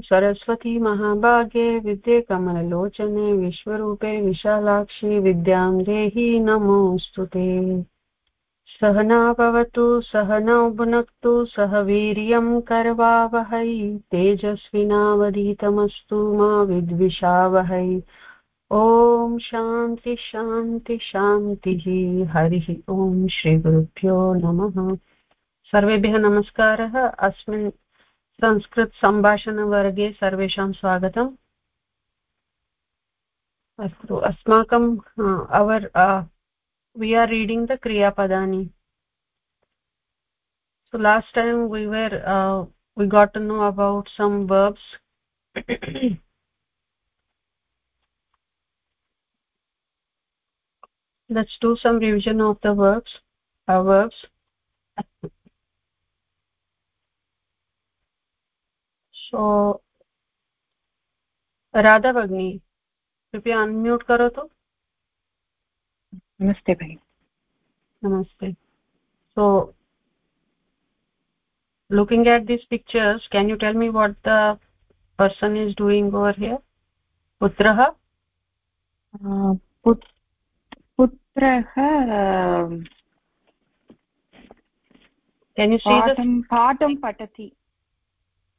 सरस्वती महाभागे विद्ये कमललोचने, विश्वरूपे विशालाक्षि विद्यां देहि नमोऽस्तु ते। सहना भवतु, सहनौ भुनक्तु, सह वीर्यं करवावहै, तेजस्विनावधीतमस्तु मा विद्विषावहै। ॐ शान्ति शान्ति, शान्तिः। हरिः ॐ श्रीगुरुभ्यो नमः। सर्वेभ्यः नमस्कारः। अस्मिन् संस्कृत संस्कृतसम्भाषणवर्गे सर्वेषां स्वागतम्। अस्तु, अस्माकं our we are reading the क्रियापदानि so last time we were we got know about some verbs let's do some revision of the verbs verbs so Radha भगिनी कृपया अन्म्यूट् करोतु नमस्ते भगिनि नमस्ते। So looking at this pictures can you tell me what the person is doing over here पुत्रः पुत्रः पाठं पठति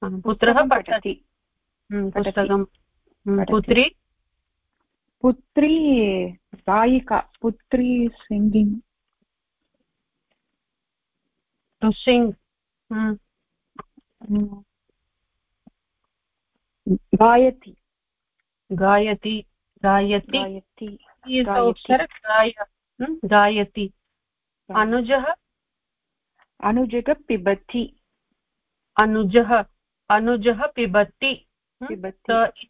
पुत्रः पठति। पुस्तकं पुत्री? पुत्री गायिका पुत्री सिङ्गिङ्ग् टु सिङ्ग् गायति। गायति गायति। गायति। गायति। अनुजः? अनुजः पिबति। अनुजः। anujah pibati hmm? pibati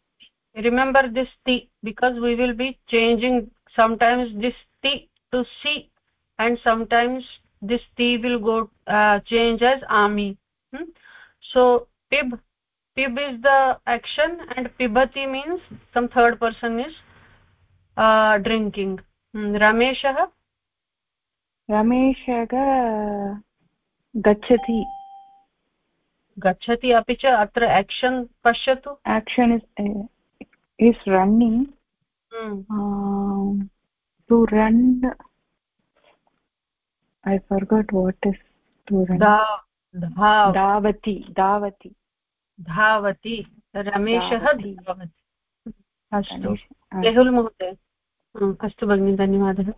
remember this ti because we will be changing sometimes this ti to si and sometimes this ti will go uh, change as ami. Hmm? so pib pib is the action and pibati means some third person is uh, drinking. Hmm. rameshah? Rameshah gachati गच्छति अपि च अत्र action पश्यतु। Action is is running to run I forgot what is to run धावति धावति धावति रमेशः धावति अस्तु। मेहुल् महोदय। अस्तु भगिनि धन्यवादः।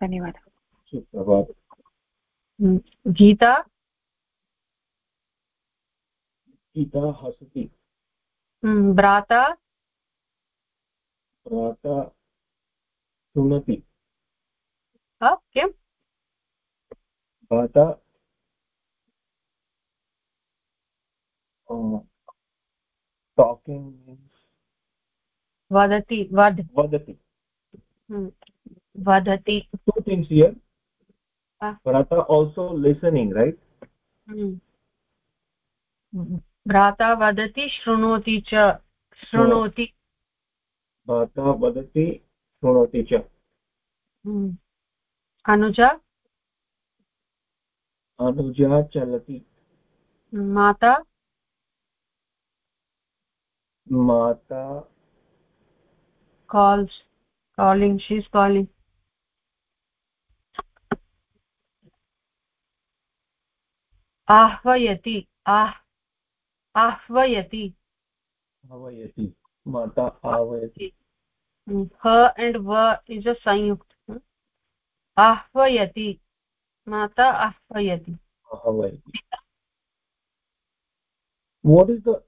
धन्यवादः। गीता। गीता हसति भ्राता भ्राता शृणोति किं भ्राता vad vadati hmm. vadati two things here ah. brata also listening right hmm. भ्राता वदति शृणोति च शृणोति। भ्राता वदति शृणोति च। अनुजा? अनुजा चलति। माता? माता? Calls calling she's calling ahvayati ah ahvayati ahvayati mata ahvayati ha and va is a sanyukt ahvayati mata ahvayati ahvayati what is the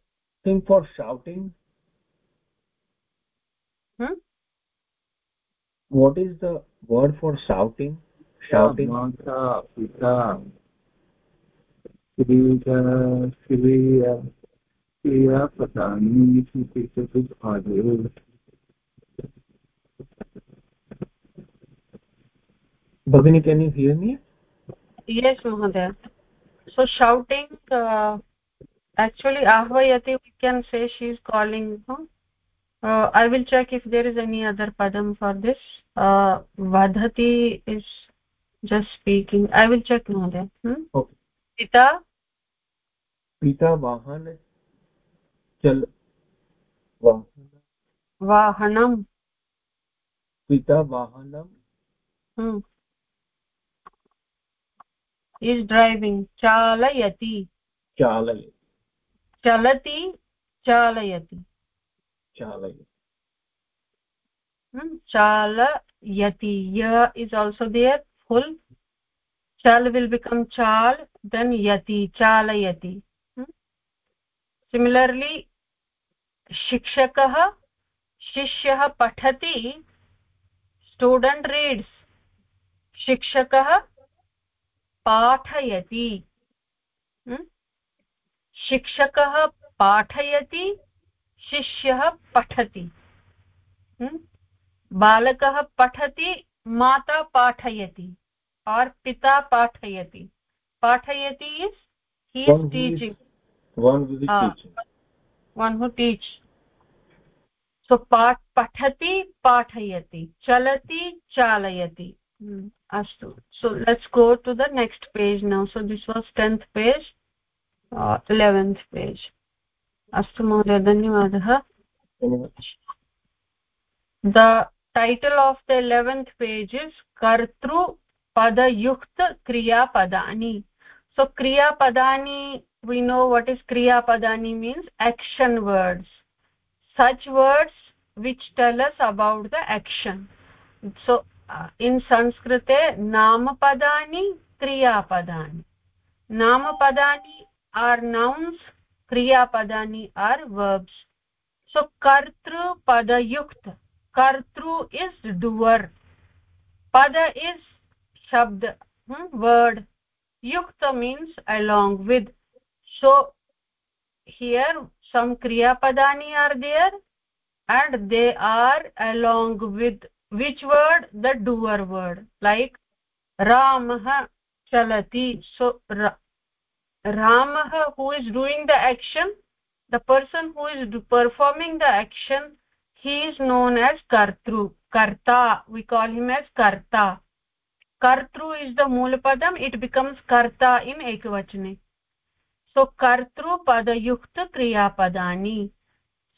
thing for shouting hmm? what is the word for shouting shouting mata pita Shriya Shriya क्रिया पता नहीं कुछ आगे भगिनी can you hear me yes महोदय। So shouting actually आह्वयति we can say she is calling I will check if there is any other Padma for this वधति is just speaking I will check महोदय। पिता पिता वाहन चल वाहन वाहनम। पिता वाहनम। हम्म। इज़ ड्राइविंग चालयति। चालयति चलति चालयति। हम्म, चालयति चालयति। य इज़ आल्सो देयर फुल चाल विल बिकम चाल देन यति चालयति। हम्म। सिमिलरली shikshakah शिष्यः पठति स्टूडेण्ट् रीड्स् शिक्षकः पाठयति। शिक्षकः पाठयति शिष्यः पठति। बालकः पठति माता पाठयति और पिता पाठयति। पाठयति is is teaching one who teach so पाठ पठति पाठयति चलति चालयति अस्तु so let's go to the next page now so this was tenth page eleventh page अस्तु महोदय धन्यवादः the title of the eleventh page is कर्तृपदयुक्तक्रियापदानि so kriya padani we know what is kriya padani means action words such words which tell us about the action so uh, in sanskrite namapadani kriya padani namapadani are nouns kriya padani are verbs so kartru padayukt kartru is doer pada is shabd hmm, word yukta means along with. So here some kriya padani are there and they are along with which word? The doer word like ramah chalati. So ra ramah who is doing the action the person who is performing the action he is known as kartru karta. We call him as karta kartru is the mool padam it becomes karta in ekvachane so kartru padayukta kriya padani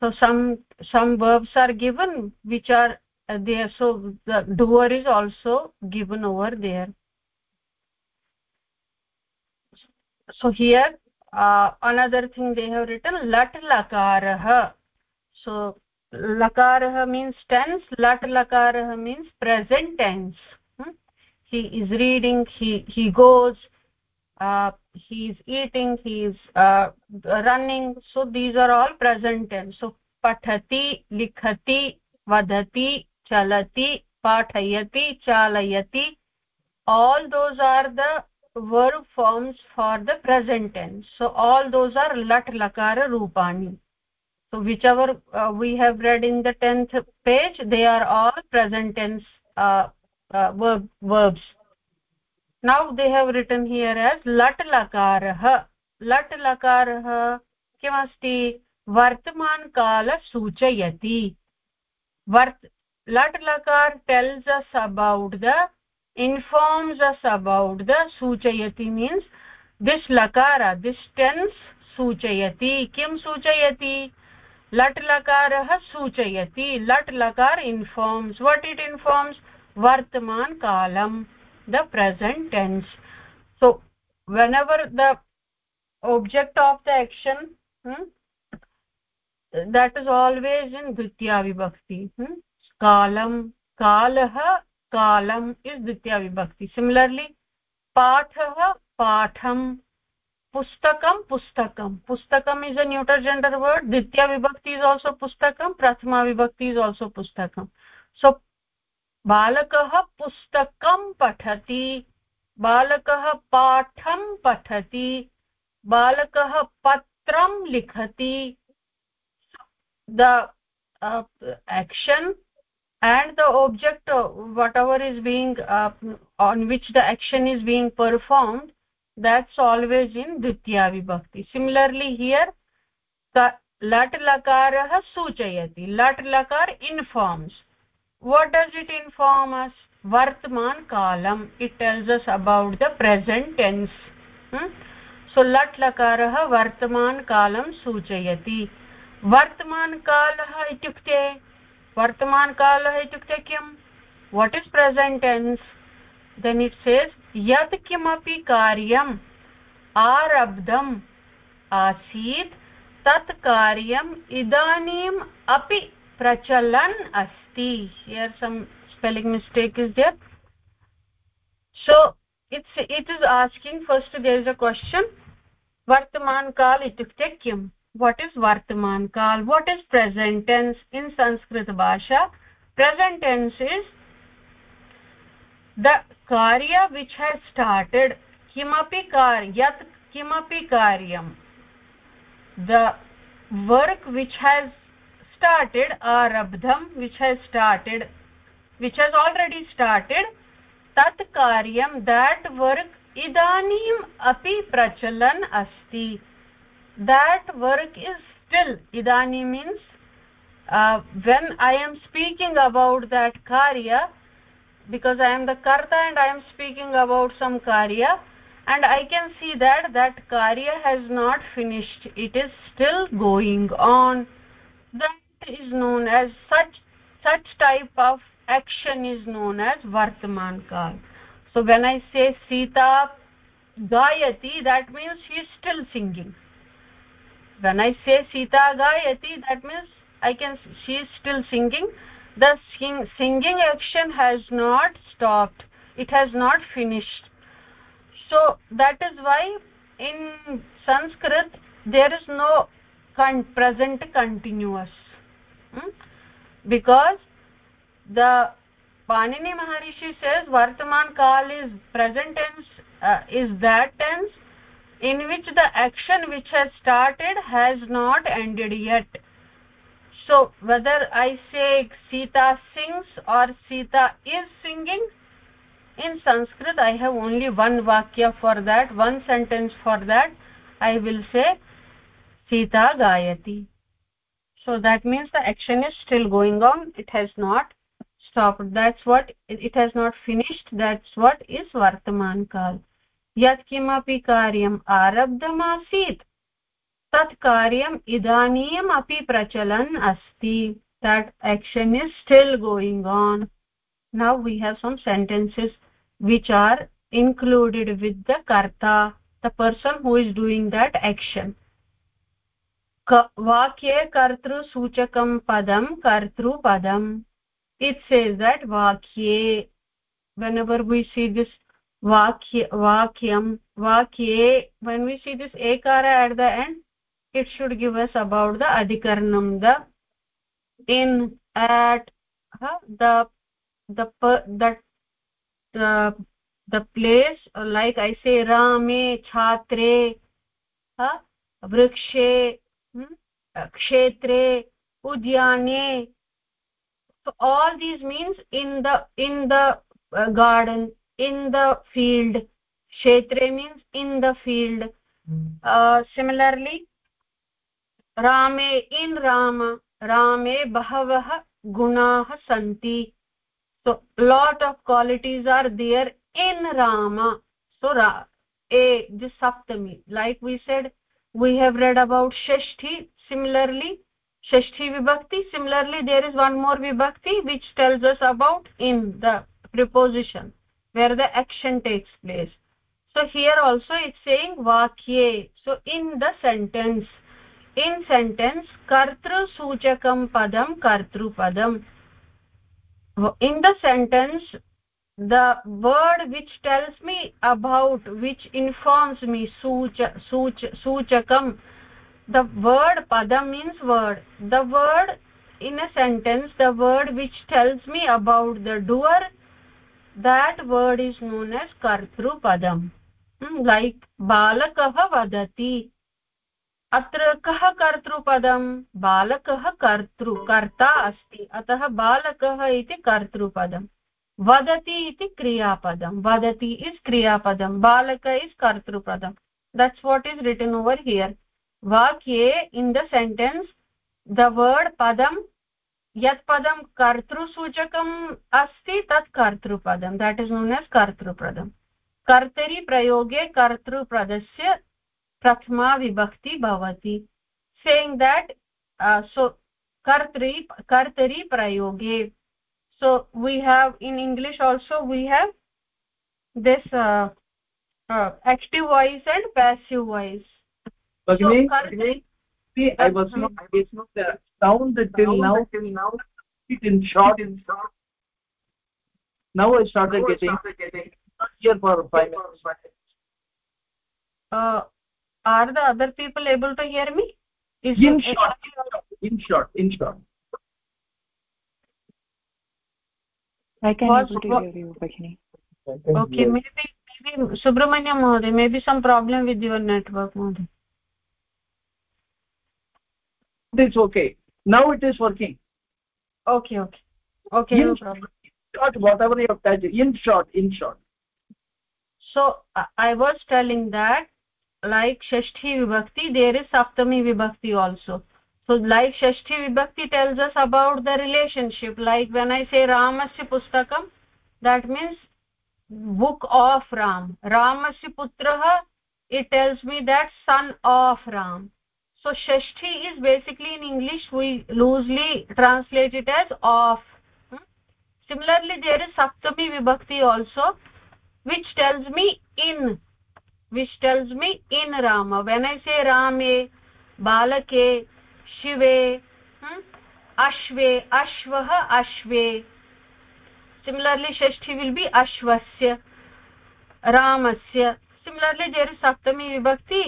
so some some verbs are given which are uh, there so the doer is also given over there so here uh, another thing they have written lat lakarah so lakarah means tense lat lakarah means present tense hmm? He is reading he he goes uh, he is eating he is uh, running. So these are all present tense. So pathati likhati vadati chalati pathayati chalayati all those are the verb forms for the present tense. So all those are lat lakara rupani. So whichever uh, we have read in the 10th page they are all present tense uh, uh, verb, verbs now they have written here as lat lakarah lat lakarah किमस्ति वर्तमानकाल सूचयति वर्त lat lakar tells us about the informs us about the सूचयति means this lakara this tense सूचयति किं सूचयति लट् लकारः सूचयति लट् लकार इन्फार्म्स् वट् इट् इन्फार्म्स् वर्तमान कालम the present tense so whenever the object of the action that is always in द्वितीया विभक्ति कालम काल कालम इज़ द्वितीया विभक्ति सिमिलरली पाठ पाठम पुस्तकं पुस्तकं पुस्तकम is a neuter gender word द्वितीया विभक्ति इज़ आल्सो पुस्तकं प्रथमा विभक्ति इज़ आल्सो पुस्तकं सो balakah pustakam pathati balakah patham pathati balakah patram likhati the uh, action and the object uh, whatever is being uh, on which the action is being performed that's always in dvitiya vibhakti similarly here the lat lakarah suchayati lat lakar informs what does it inform us vartman kalam it tells us about the present tense hmm? so lat lakarah vartman kalam suchayati वर्तमानकालः इत्युक्ते वर्तमानकालः इत्युक्ते किं what is present tense then it says यत् किमपि कार्यम् आरब्धम् आसीत् तत् कार्यम् इदानीम् अपि प्रचलन अस्ति। Here some spelling mistake is there so it's it is asking first there is a question वर्तमान काल इत्युक्ते किम्? वाट् इस् वर्तमान काल? What is present tense in संस्कृतभाषा प्रेसेण्टेन्स् इज़ द कार्य विच् हेस् स्टार्टेड किमपि कार्य, यत् किमपि कार्यं the work which has started arabdham which has started which has already started tat karyam that work idanim api prachalan asti. That work is still idani means uh, when i am speaking about that karya because i am the karta and i am speaking about some karya and i can see that that karya has not finished. It is still going on. That is known as such such type of action is known as vartaman kal so when i say sita gayati that means she is still singing. When i say sita gayati that means i can she is still singing. The sing, singing action has not stopped. It has not finished. So that is why in sanskrit there is no present continuous? Because the panini maharishi says vartaman kal is present tense uh, is that tense in which the action which has started has not ended yet. So whether i say sita sings or sita is singing in sanskrit i have only one vakya for that one sentence for that. I will say sita gayati so that means the action is still going on. It has not stopped. That's what it has not finished. That's what is vartaman kal yat kimapi karyam arabdhamasit. Tat karyam idanim api prachalan asti. That action is still going on. Now we have some sentences which are included with the karta the person who is doing that action वाक्ये कर्तृसूचकं पदं कर्तृपदम् it says that वाक्ये whenever we C this वाक्य, वाक्यं, वाक्ये when we see this एकार at the end it should give us about the अधिकरणं the in at the the place like I say रामे छात्रे वृक्षे kshetre udyane so all these means in the in the uh, garden in the field kshetre means in the field uh, similarly rame in rama rame bahavah gunah santi so lot of qualities are there in rama so ra a this saptami like we said we have read about shashti. Similarly shashti vibhakti. Similarly there is one more vibhakti which tells us about in the preposition where the action takes place. So here also it's saying vakye so in the sentence in sentence kartru suchakam padam kartru padam. In the sentence the word which tells me about which informs me such such suchakam the word padam means word the word in a sentence the word which tells me about the doer that word is known as kartru padam hmm, like balakah vadati अत्र कः कर्तृपदं बालकः कर्तृ कर्ता अस्ति अतः बालकः इति कर्तृपदं वदति इति क्रियापदं वदति इस् क्रियापदं बालक इस् कर्तृपदं that's what is written over here vakye in the sentence the word padam yat padam kartrusuchakam asti tat kartrupadam that is known as kartrupadam कर्तरि प्रयोगे कर्तृपदस्य प्रथमा विभक्ति भवति saying that uh, so kartri kartari prayoge so we have in english also we have this uh, uh, active voice and passive voice. Bagini, so, Bagini, see i was not getting the sound till now till now it in short in short now i started now getting, started getting here for 5 minutes uh, are the other people able to hear me? Is in short in short in short i can able to hear you Bhagini. okay you. maybe maybe subramanya mohoday maybe some problem with your network mohoday it's okay now it is working okay okay okay in no problem short whatever you have touched in short in short so i was telling that like shashti vibhakti there is saptami vibhakti also so like shashti vibhakti tells us about the relationship like when i say ramasya pustakam that means book of ram. Ramasya putrah it tells me that son of ram. So shashti is basically in english we loosely translate it as of. Hmm? similarly there is saptami vibhakti also which tells me in which tells me in rama. When i say rame balake शिवे। हम्म? अश्वे अश्व अश्वे। Similarly Shashthi will be अश्वस्य रामस्य। Similarly जेर् सप्तमी विभक्ति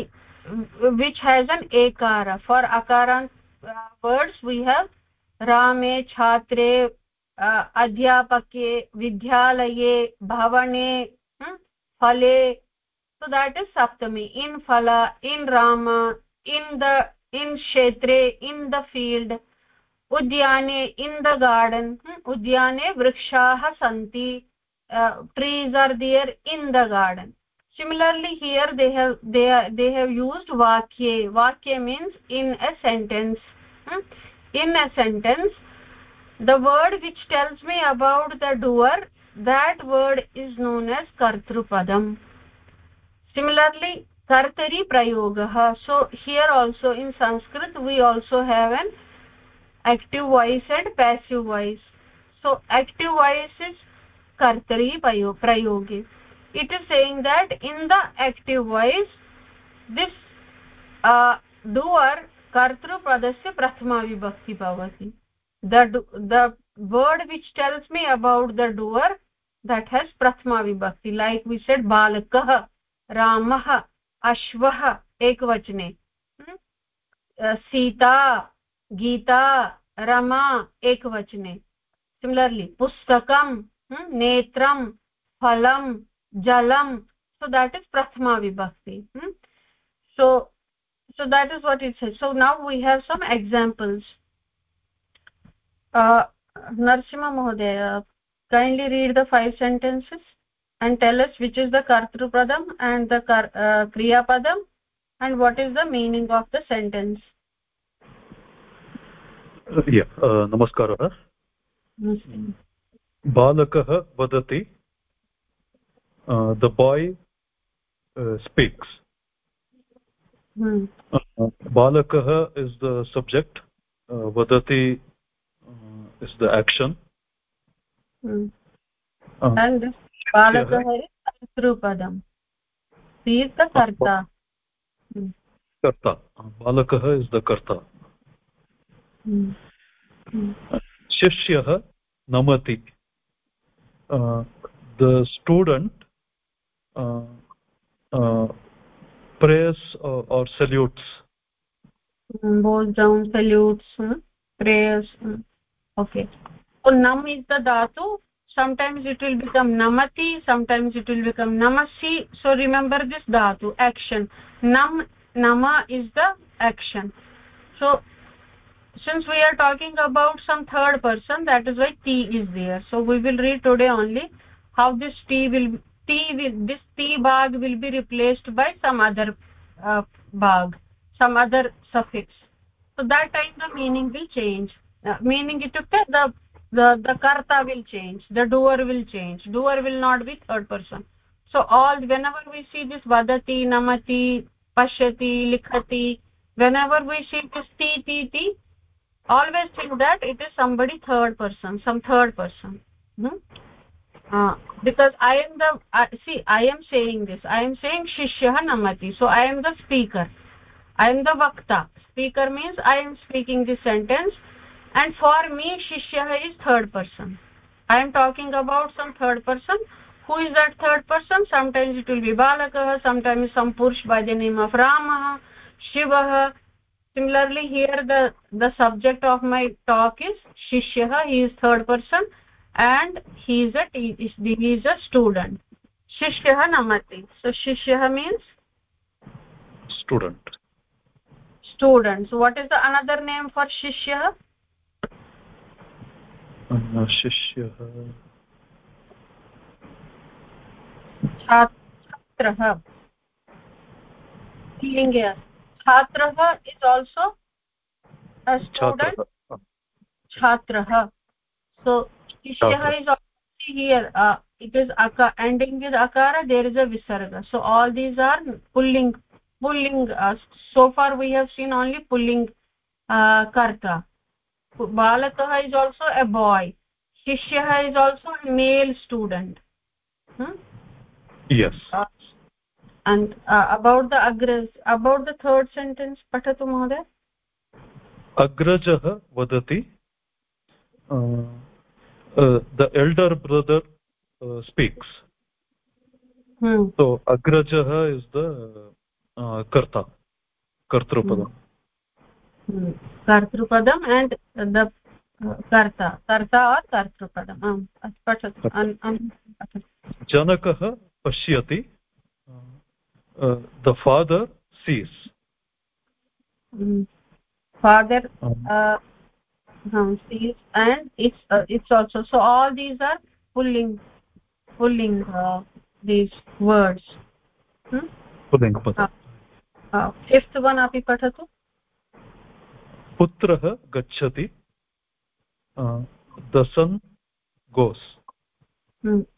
which has an एकार for अकारान् words we have रामे छात्रे uh, अध्यापके विद्यालये भवने हम्म? फले। सो देट् इस् सप्तमी। इन् फल in Ram in the in क्षेत्रे, इन द फ़ील्ड, उद्याने, इन द गार्डन उद्याने वृक्षाः सन्ति trees are there in the garden similarly here they have they have used वाक्ये वाक्ये means in a sentence in a sentence the word which tells me about the doer that word is known as कर्तृपदम् similarly kartari prayogah so here also in sanskrit we also have an active voice and passive voice so active voice is kartari prayoge it is saying that in the active voice this uh, doer kartru padasya prathama vibhakti bhavati the the word which tells me about the doer that has prathama vibhakti like we said balakah रामः अश्वः एकवचने। Hmm? Sita, Gita, Rama एकवचने। Similarly पुस्तकं नेत्रं फलं जलं so that is प्रथमा विभक्ति so so that is what it's so now we have some examples नरसिंहमहोदय kindly read the five sentences and tell us which is the kartrupadam and the kar, uh, kriya padam and what is the meaning of the sentence? Yeah uh, namaskarah balakah vadati. Uh, the boy uh, speaks. Hmm. uh, balakah is the subject. Uh, vadati uh, is the action. Hmm. uh, and कर्तृपदं तीर्थकर्ता। कर्ता। बालकः is the कर्ता। शिष्यः नमति। The student prayers or salutes salutes prayers okay नम् is the धातु sometimes it will become namati sometimes it will become namasi. So remember this dhatu action. Nam nama is the action. So since we are talking about some third person that is why t is there. So we will read today only how this t will t will this t bag will be replaced by some other uh, bag some other suffix. So that time the meaning will change. Uh, meaning it took the the the karta will change the doer will change doer will not be third person. So all whenever we see this vadati namati pashyati likhati whenever we see this ti ti ti always think that it is somebody third person some third person. Hmm? uh, because i am the uh, see i am saying this i am saying shishya namati so i am the speaker. I am the vakta. Speaker means i am speaking this sentence and for me shishya is third person. I am talking about some third person. Who is that third person? Sometimes it will be balakah sometimes some purush by the name of ramah shivah similarly here the the subject of my talk is shishya he is third person and he is a he is a student. Shishya namati so shishya means? Student. Student. So what is the another name for shishyah शिष्यः छात्रः लिङ्गे छात्रः is also student छात्रः so shishyah is also here uh, it is aka ending with akara there is a visarga so all these are pulling pulling uh, so far we have seen only pulling uh, karta balakah is also a boy shishyah is also a male student hmm? yes uh, and uh, about the agras about the third sentence patatu mohoday agrajah vadati the elder brother uh, speaks hmm. so agrajah is the uh, karta kartrupadam hmm. कर्तृपदम् and the कर्ता कर्ता आर् कर्तृपदम् आम् जनकः पश्यति the father sees father and it's it's also so all these are pulling पुल्लिङ्ग् these words fifth one अपि पठतु पुत्रः गच्छति the son goes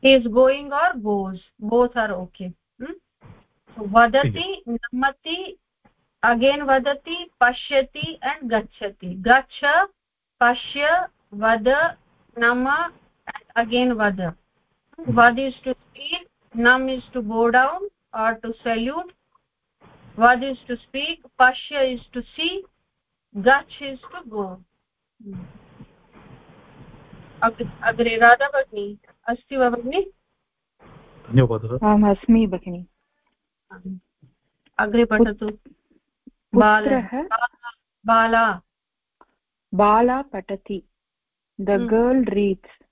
is going or goes goes or okay वदति नमति अगेन् वदति पश्यति एण्ड् गच्छति गच्छ पश्य वद नम अगेन् वद वद् इस् टु स्पीक् नम् is to go down or to salute वद् इस् टु स्पीक् पश्य is to see gach is to go अग्रे राधा भगिनी अस्ति वा भगिनि? धन्यवादः। आम् अस्मि भगिनि। अग्रे पठतु। बाला। बाला। पठति। The girl reads.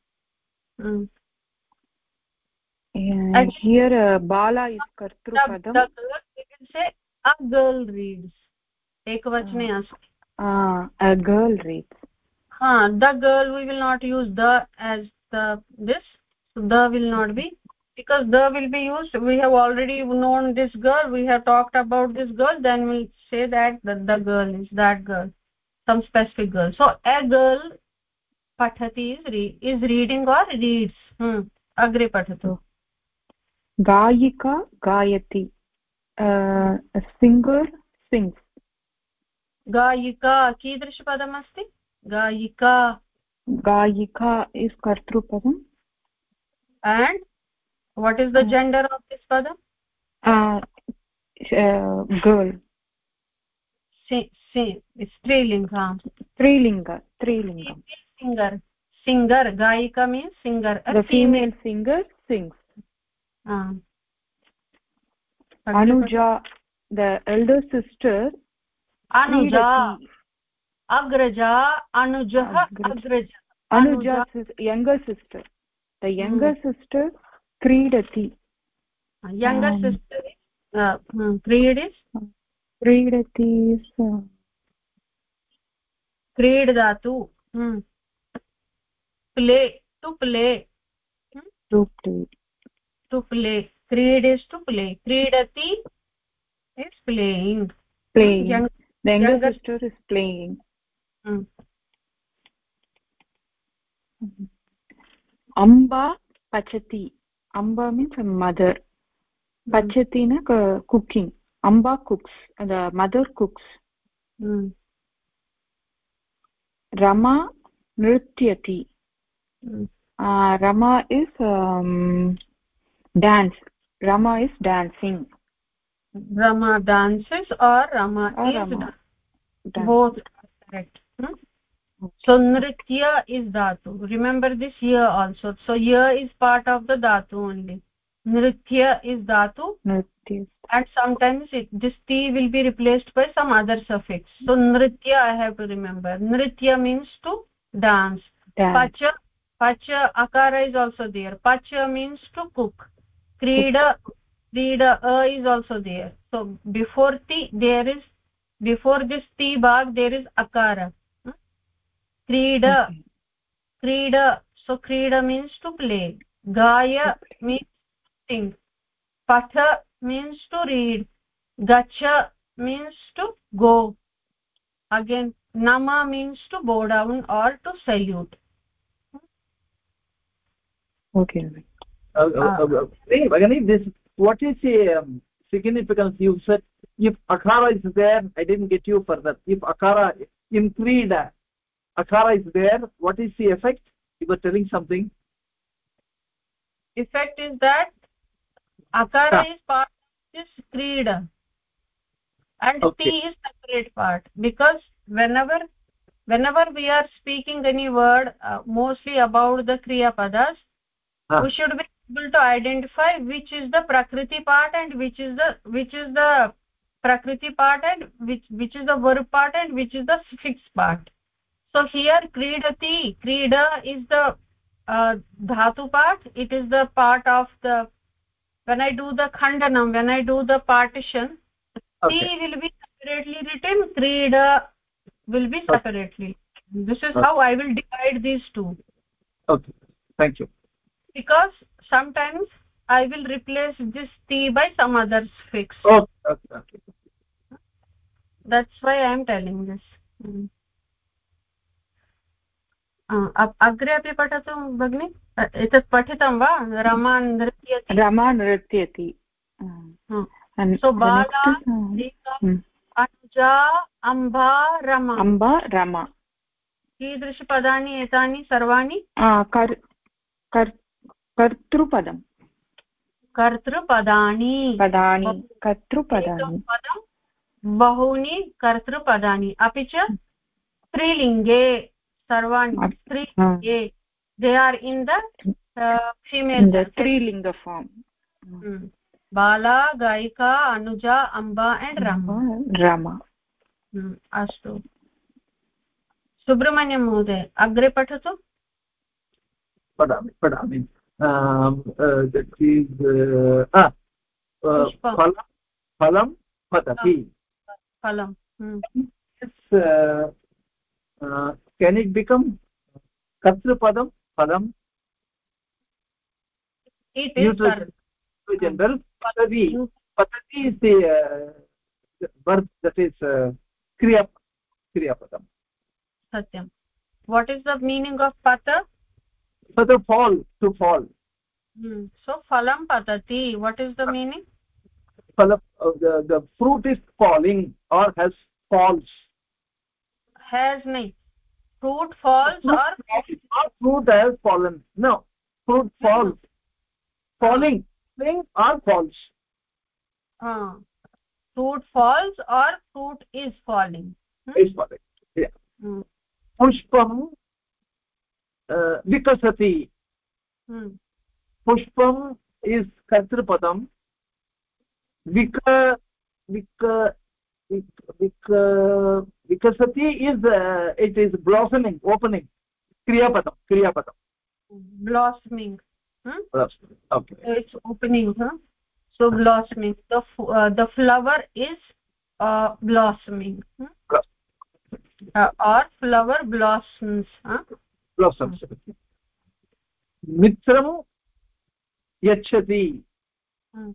हियर् बाला इस् कर्तृपदम्। A girl reads. एकवचने अस्ति। a girl reads uh, the girl we will not use the as the this. So the will not be. Because the will be used we have already known this girl. We have talked about this girl. Then we'll say that the, the girl is that girl. Some specific girl. So a girl pathati is re is reading or reads. Hmm. Agre pathatu. Gayika gayati. Uh, a singer sings गायिका कीदृशपदमस्ति गायिका। गायिका is कर्तृपदम्। And what is the gender of this पदम्? Girl स्त्रीलिङ्ग स्त्रीलिङ्ग स्त्रीलिङ्ग singer singer गायिका means singer female singer sings Anuja the elder sister अनुजा अग्रजा अनुजः अग्रज Anuja younger sister the younger sister क्रीडति यङ्गर् सिस्टर् क्रीडि क्रीडति क्रीडदातु play to play to play क्रीडिस् to play क्रीडति is playing playing the younger, younger sister is playing hmm. amba pachati amba means a mother pachati na cooking amba cooks the mother cooks hmm. rama nrityati uh, rama is um, dance rama is dancing rama dances or rama or is rama. both correct hmm? so nritya is dhatu remember this here also so here is part of the dhatu only nritya is dhatu nritya and sometimes it, this t will be replaced by some other suffix so nritya i have to remember nritya means to dance, dance. pacha pacha akara is also there pacha means to cook krida krida a is also there. So before ti there is before this ti bhag there is akara. Krida okay. krida so krida means to play. Gaya means to sing. Patha means to read. Gacha means to go. Again nama means to bow down or to salute. Okay. Uh, uh, uh, uh, this what is the um, significance you said if akara is there i didn't get you further if akara in krida akara is there what is the effect you were telling something effect is that akara ah. is part of this creed and okay. t is separate part because whenever whenever we are speaking any word uh, mostly about the kriya padas ah. we should be able to identify which is the prakriti part and which is the which is the prakriti part and which which is the verb part and which is the suffix part so here kridati krida is the uh, dhatu part it is the part of the when i do the khandanam when i do the partition okay. t will be separately written krida will be separately okay. this is okay. how i will divide these two okay thank you because sometimes i will replace this t by some other suffix okay okay, okay. that's why i am telling this mm. अग्रे अपि पठतु भगिनि एतत् पठितं वा रमा नृत्यति रमा नृत्यति सो बाला अनुजा अम्बा रमा अम्बा रमा कीदृशपदानि एतानि सर्वाणि कर्तृपदम्। कर्तृपदानि। पदानि कर्तृपदानि। पदं बहूनि कर्तृपदानि। अपि च स्त्रीलिङ्गे सर्वाणि स्त्रीलिङ्गे। दे आर् इन् दीमेल् स्त्रीलिङ्ग फार्म् बाला गायिका अनुजा अम्बा एण्ड् रमा रमा अस्तु। सुब्रह्मण्यं महोदय अग्रे पठतु। पठामि पठामि फलं पतति फलं can it become kartrupadam padam it is to general patavi patati is the uh, verb that is uh, kriya kriya padam satyam what is the meaning of pata pata fall to fall. Hmm. so phalam patati what is the meaning? Phalam uh, the the fruit is falling or has falls. Has nahi. Fruit falls fruit, or fruit has fallen. No. Fruit falls. Falling. Thing or falls. Uh, fruit falls or fruit is falling. Hmm? is falling. Yeah. Hmm. pushpam विकसति पुष्पम् is कर्तृपदं विक विक विक विकसति is it is blossoming opening क्रियापदं क्रियापदं blossoming it's opening huh? so blossoming. The uh, the flower is uh, blossoming. Hmm? Uh, our uh, or flower blossoms huh? Plus संस्कृति मित्रं यच्छति. हाँ।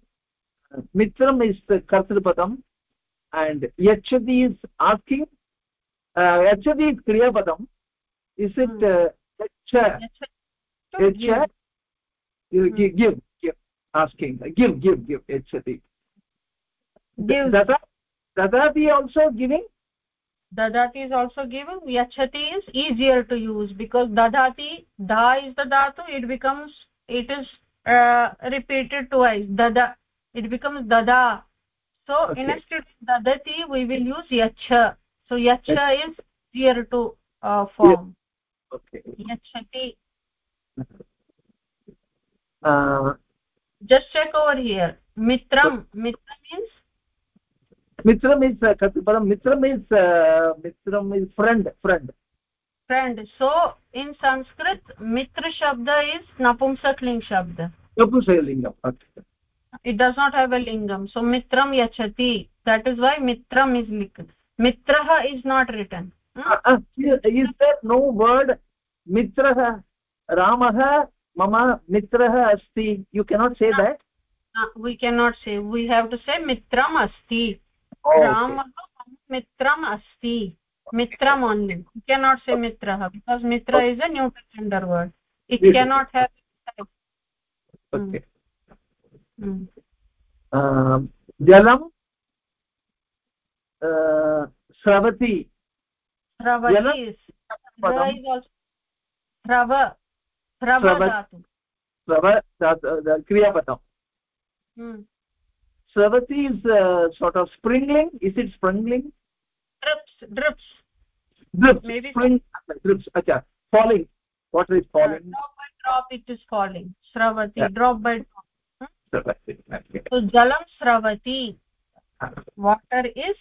मित्रम् इस् कर्तृपदम् एण्ड् गिव इस् गिव यच्छति is क्रियापदम् इस् इट् यच्छ? यच्छ give give asking give give give यच्छति. ददाति also giving dadati is also given. Yachati is easier to use because dadati da is the dhatu it becomes it is uh, repeated twice. Dada it becomes dada. So okay. instead of dadati we will use yacha so yacha is easier to uh, form. Okay. Yachati. Uh, just check over here. Mitram. Mitra means mitram is uh, katparam mitram is uh, mitram is friend friend. Friend. So in sanskrit mitra shabda is napumsak ling shabda. Napumsak lingam okay. it does not have a lingam. So mitram yachati. That is why mitram is linked mitrah is not written. Hmm? uh, uh, is there no word. Mitrah ramah mama mitrah asti. You cannot say that? Uh, we cannot say. We have to say mitram asti ramah mitram asti mitram only you cannot say mitrah because mitra okay. is a neutral gender word it yes. cannot have okay mm. uh, jalam uh, sravati sravati is also srava srava dhatu srava dhatu kriyapadam hmm sravati is uh, sort of springling. Is it springling? Drips drips drips maybe spring drips acha falling. Water is falling? drop by drop it is falling. Sravati yeah. drop by drop. Sravati okay. so jalam sravati. Water is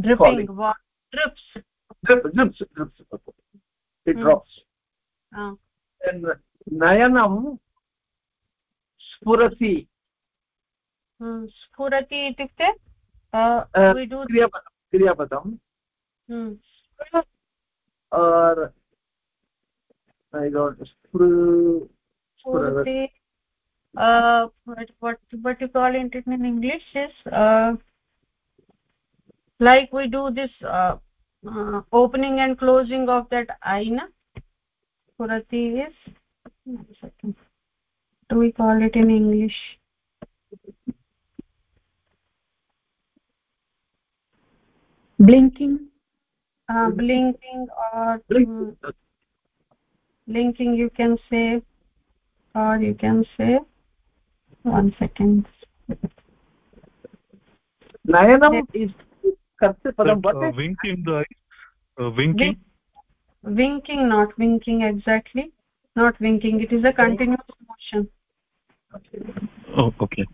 dripping. Water drips drip drips drips it hmm. drops. Uh. and nayanam spurati स्फुरति इत्युक्ते क्रियापदं or i got spru uh what what what you call it in english is uh like we do this uh, uh, opening and closing of that aina purati is do we call it in english Blinking. Uh, blinking. or um, blinking. you can say or you can say one second. Nayanam is karta padam what uh, winking the uh, winking. Winking not winking exactly. Not winking it is a continuous motion. Oh okay.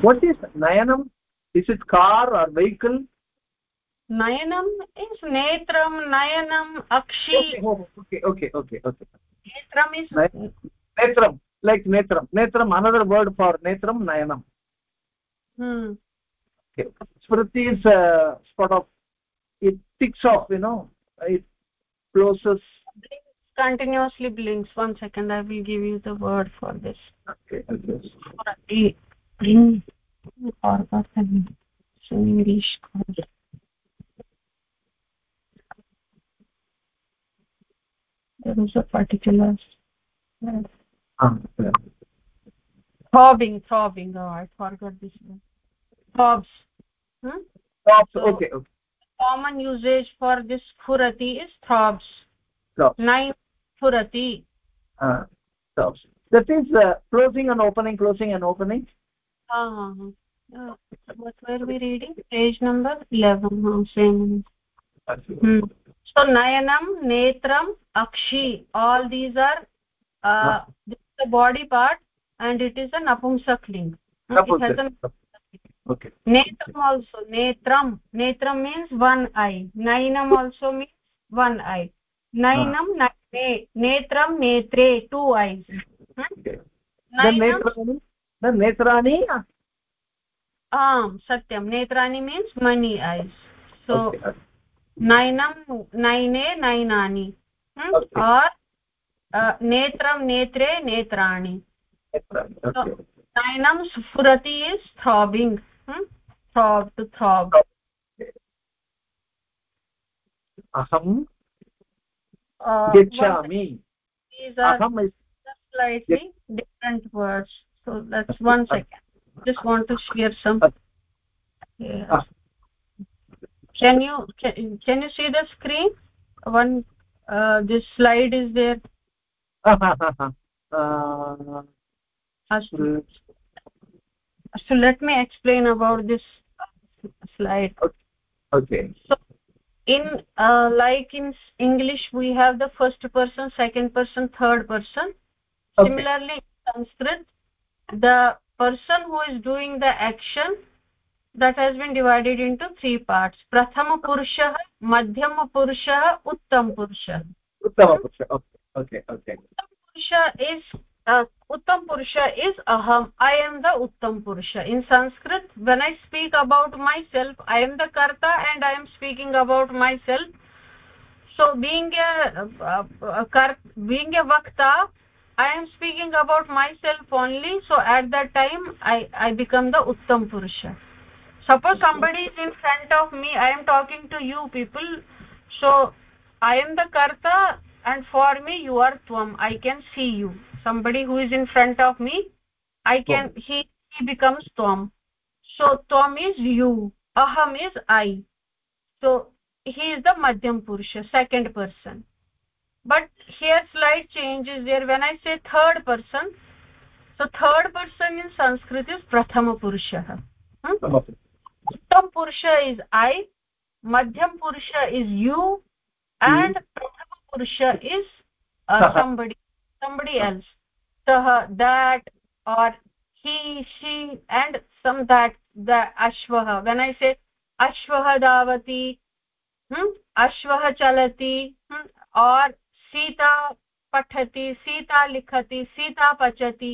What is nayanam is it car or vehicle? Nayanam is netram nayanam akshi. Okay okay okay okay netram is netram like netram. Netram another word for netram nayanam. Hmm. Okay. Smriti is uh, sort of it ticks off you know it closes. Continuously blinks. One second i will give you the word for this. Okay okay forgotten so english called there is a particular yeah. throbbing throbbing oh i forgot this one. Throbs. Hmm? throbs so, okay okay. common usage for this phurati is throbs. Throbs. Nine phurati uh, throbs. That is uh, closing and opening closing and opening uh, uh, what were we reading page number 11 uh, same hmm. so nayanam netram akshi all these are uh, this is the body part and it is a napumsak ling it has an okay netram also netram netram means one eye nainam also means one eye nainam ah. netram netre two eyes hmm? okay. नेत्राणि? आम् सत्यं. नेत्राणि means many eyes so नयनं नयने नयनानि or नेत्रं नेत्रे नेत्राणि. नयनं स्फुरति इस् थ्राबिङ्ग् थ्राब् टु थ्राब् अहं गच्छामि slightly different words. So that's one second. Just want to share some. Yeah. can you can, can you see the screen? One uh, this slide is there. Uh, so let me explain about this slide. Okay. So in uh, like in english we have the first person second person third person. Okay. similarly in sanskrit the person who is doing the action that has been divided into three parts prathama purushah madhyama purushah uttam purushah uttama purusha okay okay okay purusha is uh, uttam purusha is aham i am the uttam purusha in sanskrit when i speak about myself i am the karta and i am speaking about myself so being a, uh, uh, kar being a vakta i am speaking about myself only so at that time i i become the uttam purusha. Suppose somebody is in front of me i am talking to you people so i am the karta and for me you are tvam. I can see you. Somebody who is in front of me i can he he becomes tvam. So tvam is you aham is i. So he is the madhyam purusha second person but here slight change is there. When i say third person so third person in sanskrit is prathama purusha. Hmm? uttam purusha is i madhyam purusha is you and prathama purusha is uh, somebody somebody else. Sah that or he she and some that the ashvah when i say ashvah davati hmm ashvah chalati hmm? or Sita पठति, सीता लिखति, सीता पचति।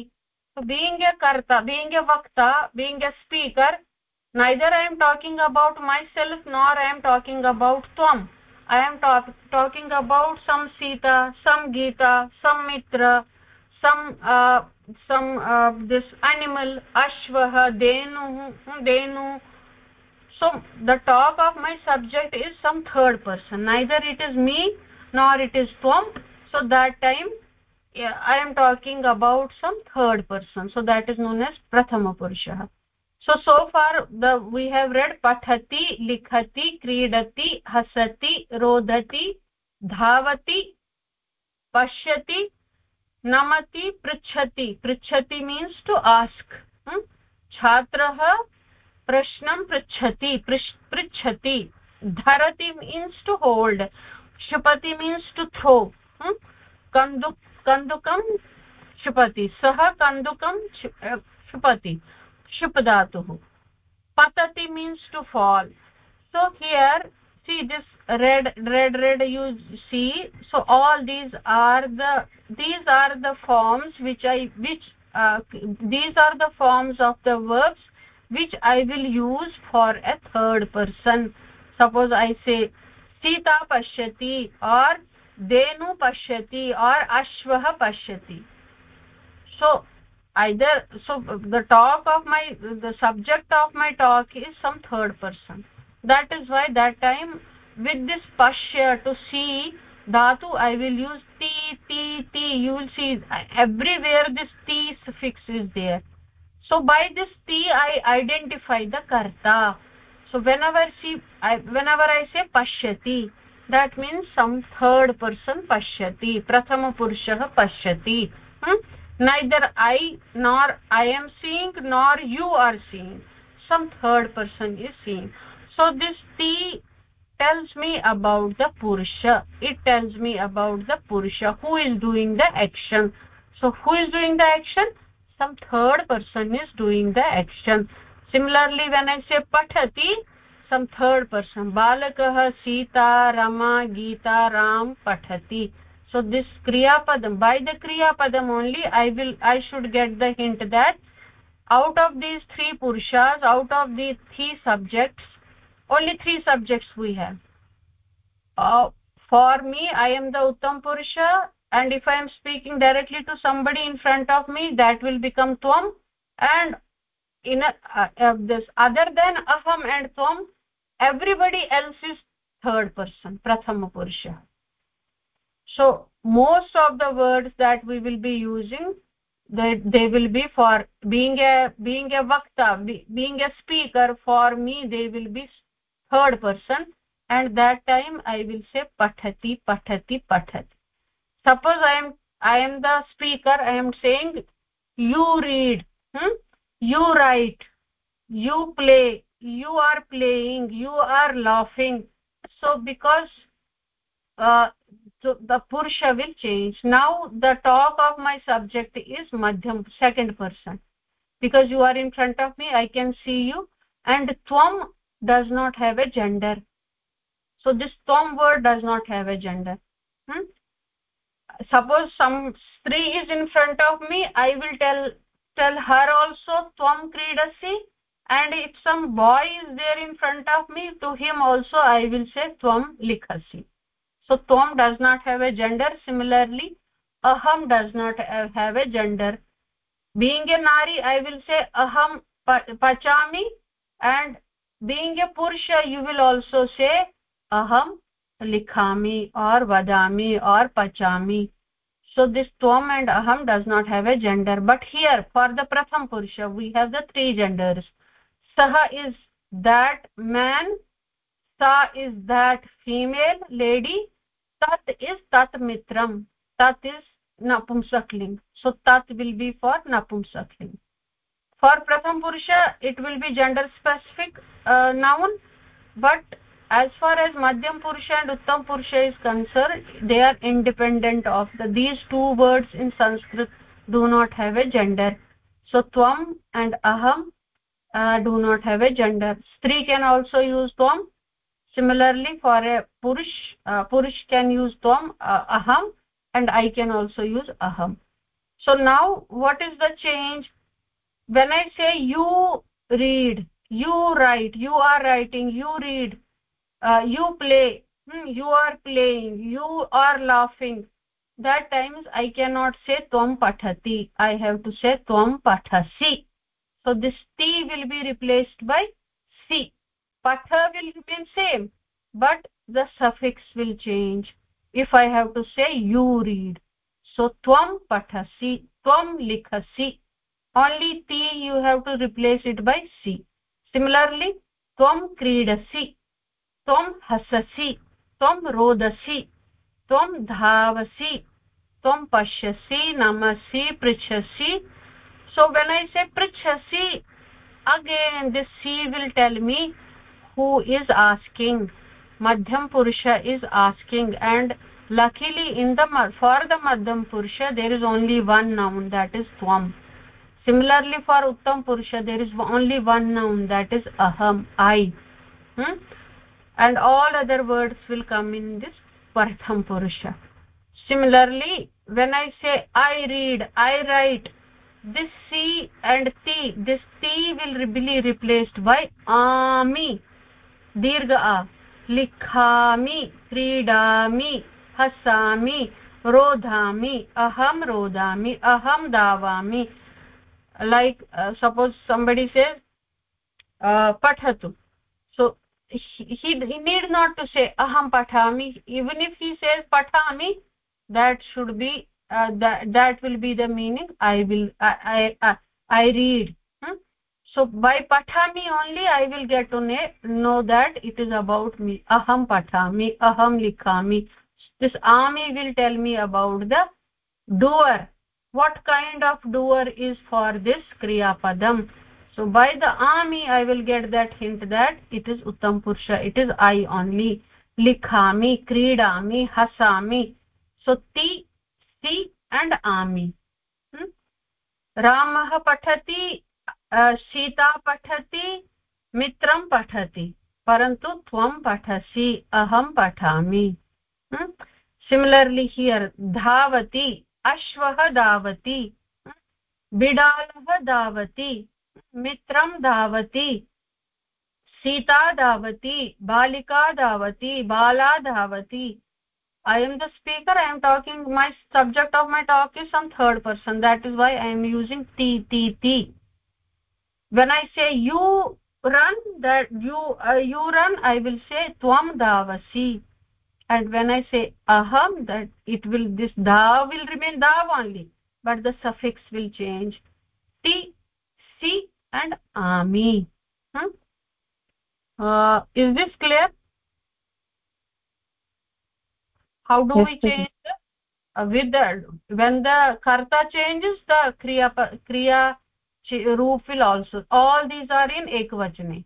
Being a कर्ता being a वक्ता being a speaker neither I am talking about myself nor I am talking about त्वम् I am talking about some Sita some Gita some मित्र सम् सम् this animal अश्वः, धेनुः धेनु। So the talk of my subject is some third person neither it is me nor it is tvam so that time yeah, i am talking about some third person so that is known as prathama purushah so so far the we have read pathati likhati kridati hasati rodati dhavati pashyati namati pruchhati pruchhati means to ask hmm? prashnam pruchhati pruchhati dharati means to hold क्षिपति means to throw कन्दुक् कन्दुकं क्षिपति सः कन्दुकं क्षिपति क्षिप् धातुः पतति means to fall so here see this red red red you see so all these are these are the forms which I which these are the forms of the verbs which I will use for a third person suppose I say Sita पश्यति और धेनु पश्यति और अश्व पश्यति। So either so the talk of my the subject of my talk is some third person that is why that time with this पश्य to see धातु I will use ती ती ती you will see everywhere this ती fix is there so by this ती I identify the कर्ता so whenever I see I, whenever i say pashyati that means some third person pashyati prathama purushah pashyati hmm? neither i nor i am seeing nor you are seeing. Some third person is seeing. So this t tells me about the purusha. It tells me about the purusha. Who is doing the action? So who is doing the action? Some third person is doing the action similarly when I say पठति some third person बालकः सीता रमा गीता राम पठति so this क्रियापदम् by the क्रियापदम् only I will I should get the hint that out of these three पुरुषास् out of the three subjects only three subjects we have for me I am the उत्तम पुरुष and if I am speaking directly to somebody in front of me that will become त्वम् and in a, uh, uh, this other than aham and tvam everybody else is third person prathama purusha. So most of the words that we will be using they, they will be for being a being a vakta be, being a speaker for me they will be third person. And that time i will say pathati pathati pathati. Suppose i am i am the speaker i am saying you read hmm? You write you play you are playing you are laughing. So because uh, so the purusha will change. Now the talk of my subject is madhyam second person. Because you are in front of me i can see you. And tvam does not have a gender. So this tvam word does not have a gender. Hmm? suppose some tree is in front of me i will tell tell her also tvam kridasi and if some boy is there in front of me to him also i will say tvam likhasi so tvam does not have a gender similarly aham does not have a gender being a nari i will say aham pachami and being a purusha you will also say aham likhami or vadami or pachami so this tvam and aham does not have a gender but here for the pratham purusha we have the three genders saha is that man sa is that female lady tat is tat mitram tat is napumsakling so tat will be for napumsakling for pratham purusha it will be gender specific uh, noun but as far as madhyam purusha and uttam purusha is concerned they are independent of the these two words in sanskrit do not have a gender. So tvam and aham uh, do not have a gender. Stree can also use tvam. Similarly for a purush uh, purush can use tvam uh, aham and i can also use aham. So now what is the change? When i say you read you write you are writing you read uh, you play. Hmm, you are playing. You are laughing. That times i cannot say tvam pathati. I have to say tvam pathasi. So this t will be replaced by c. Patha will remain same but the suffix will change. If i have to say you read. So tvam pathasi. Tvam likhasi. Only t you have to replace it by c. Similarly tvam kridasi त्वं हससि त्वं रोदसि त्वं धावसि त्वं पश्यसि, नमसि, पृच्छसि। So when I say पृच्छसि again this C will tell me who is asking मध्यम पुरुष is asking and luckily in the for the मध्यम पुरुष there is only one noun that is त्वम् सिमिलर्ली फार् उत्तम पुरुष there is only one noun that is अहम् I and all other words will come in this pratham purusha. Similarly when i say i read i write this c and t this t will be replaced by ami. Dirgha a likhami kridami hasami rodhami aham rodhami aham davami. Like uh, suppose somebody says uh, pathatu he, he need not to say aham pathami even if he says pathami that should be uh, that that will be the meaning. I will i i, I read. Hmm? so by pathami only i will get to know that it is about me. Aham pathami aham likhami. This ami will tell me about the doer. What kind of doer is for this kriya padam so by the ami i will get that hint that it is uttam purusha it is i only likhami kridami hasami so ti अस्ति and ami hmm? ramah pathati Sita पठति मित्रं पठति परन्तु त्वं पठसि अहं पठामि similarly here धावति अश्वः धावति बिडालः धावति मित्रं धावति सीता धावति बालिका धावति बाला धावति i am the speaker i am talking my subject of my talk is some third person that is why i am using t t t when i say you run that you uh, you run i will say tvam davasi and when i say aham that it will this da will remain dav only but the suffix will change t si and ami hmm? uh, is this clear how do yes, we change uh, with the when the karta changes the kriya kriya roop will also all these are in ekvachane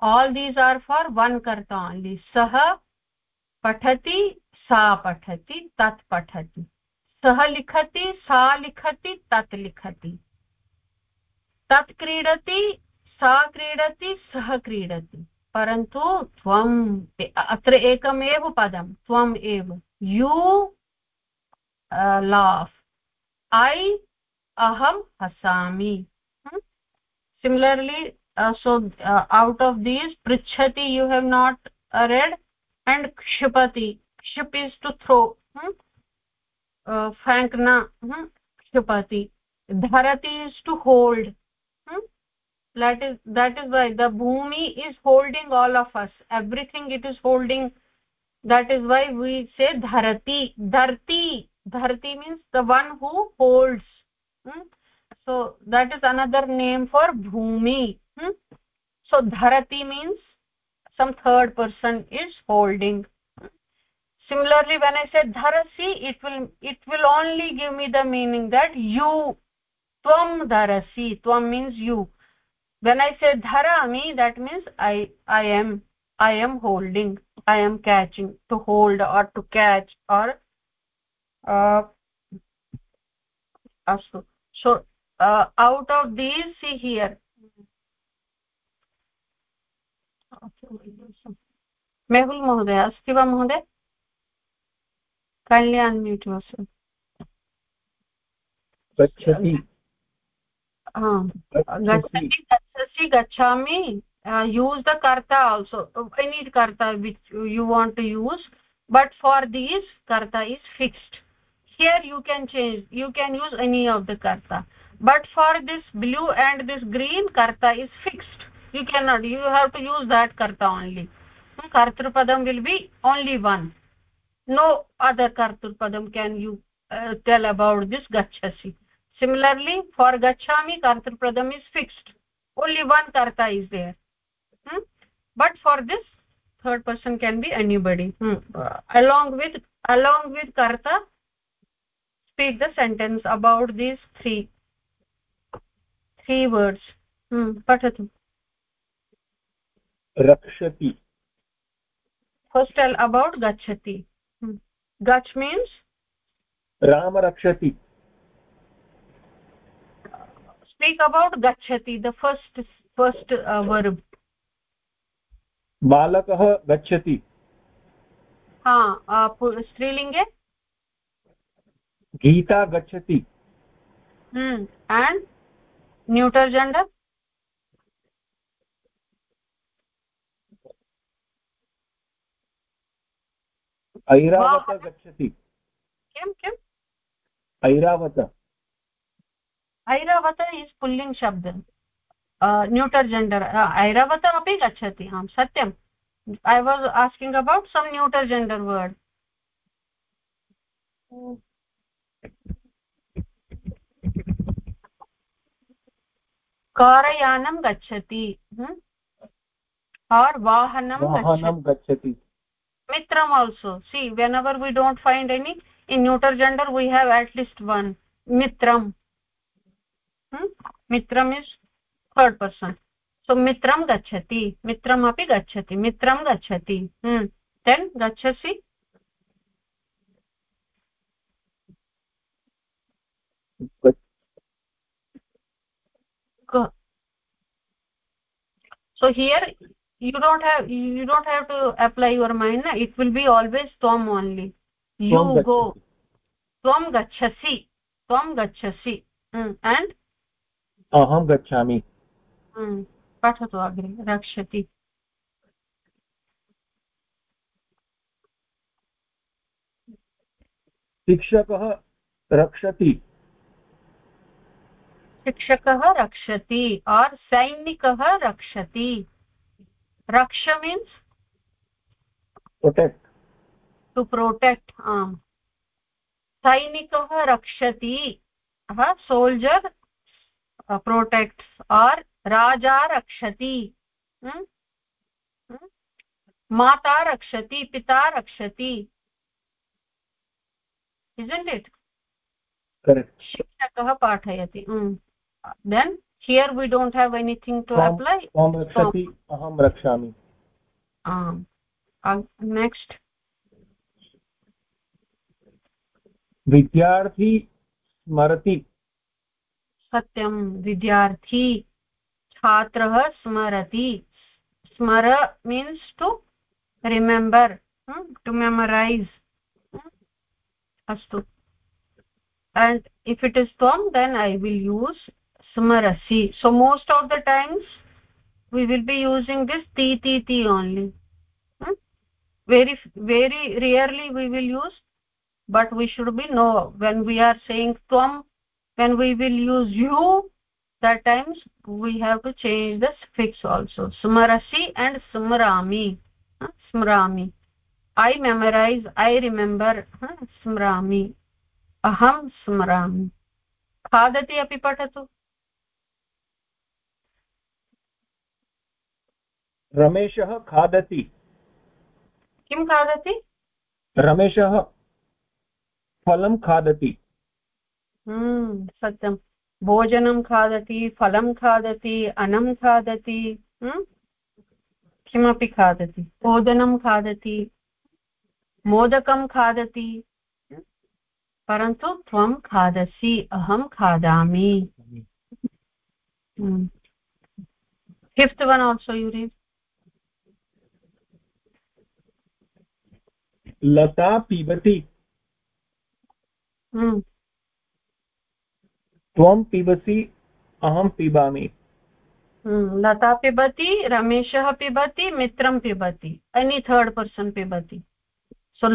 all these are for one karta only sah pathati sa pathati tat pathati सः लिखति सा लिखति तत् लिखति तत् क्रीडति, सा क्रीडति, सः क्रीडति। परन्तु त्वम् अत्र एकमेव पदं, त्वम् एव। You laugh. ऐ अहं हसामि। Similarly so out of these पृच्छति you have not read and क्षिपति। क्षिप् इस् टु थ्रो फेङ्क्ना क्षिपति। धरति is to hold that is that is why the bhumi is holding all of us. Everything it is holding that is why we say dharati. Dharti dharti means the one who holds. Hmm? so that is another name for bhumi hmm? so dharati means some third person is holding. Similarly when i say dharasi it will it will only give me the meaning that you tvam dharasi. Tvam means you when i say dharami that means i i am i am holding i am catching to hold or to catch or uh astu so uh, out of these see here Mehul महोदय अस्ति वा महोदय Kalyan mute अस्तु गच्छति गच्छति gachasi gachami uh, use the karta also. Any karta which you want to use but for these karta is fixed. Here you can change you can use any of the karta. But for this blue and this green karta is fixed. You cannot you have to use that karta only. Kartrupadam will be only one. No other kartrupadam can you uh, tell about this gachasi similarly for gachami kartrupadam is fixed only one karta is there. Hmm? but for this third person can be anybody. Hmm. uh, along with along with karta speak the sentence about these three three words. Hmm. Patatu rakshati. First tell about gachati. Hmm. gach means? Ram rakshati speak about gachati the first first uh, verb बालकः गच्छति हा स्त्रीलिङ्गे गीता गच्छति and neuter gender Airavat गच्छति किं किम् Airavat Airavat is पुल्लिङ्ग् शब्द। न्यूटर् जेण्डर् ऐरावत अपि गच्छति आं सत्यम्। I was asking about some neuter gender word कारयानं गच्छति और् वाहनं गच्छति। mitram also see whenever we don't find any in neuter gender we have at least one mitram मित्रम् इस् थर्ड् पर्सन् सो मित्रं गच्छति मित्रमपि गच्छति मित्रं गच्छति then गच्छसि so here you don't have you don't have to apply your mind न it will be always त्वम् only you go त्वं गच्छसि त्वं गच्छसि एण्ड् अहं गच्छामि। पठतु अग्रे रक्षति। शिक्षकः रक्षति। शिक्षकः रक्षति और् सैनिकः रक्षति। रक्ष मीन्स् प्रोटेक्ट् टु प्रोटेक्ट् आम्। सैनिकः रक्षति। सोल्जर् प्रोटेक्ट्स् और् राजा रक्षति माता रक्षति पिता रक्षति isn't it? Correct. शिक्षकः पाठयति then here we don't have anything to From, apply. त्वं रक्षति अहं रक्षामि। आम् नेक्स्ट् विद्यार्थी स्मरति। सत्यं विद्यार्थी छात्रः स्मरति। स्मर means to remember to memorise अस्तु। एण्ड् इफ् इट् इस् त्वं then I will use स्मरसि। So most of the times we will be using this ति ति ति only very very rarely we will use, but we should be know when we are saying tvam when we will use you that times we have to change the suffix also smarasi and smrami huh? smrami i memorize i remember huh? smrami अहं स्मरामि खादति अपि पठतु रमेशः खादति किं खादति रमेशः फलं खादति हम्म, सत्यं भोजनं खादति फलं खादति अन्नं खादति? किमपि खादति. ओदनं खादति मोदकं खादति. परन्तु त्वं खादसि अहं खादामि. Fifth one also you read Lata पिबति. त्वं पिबसि, अहं पिबामि। हम्म, लता पिबति, रमेशः पिबति, मित्रं पिबति एनि थर्ड् पर्सन् पिबति। So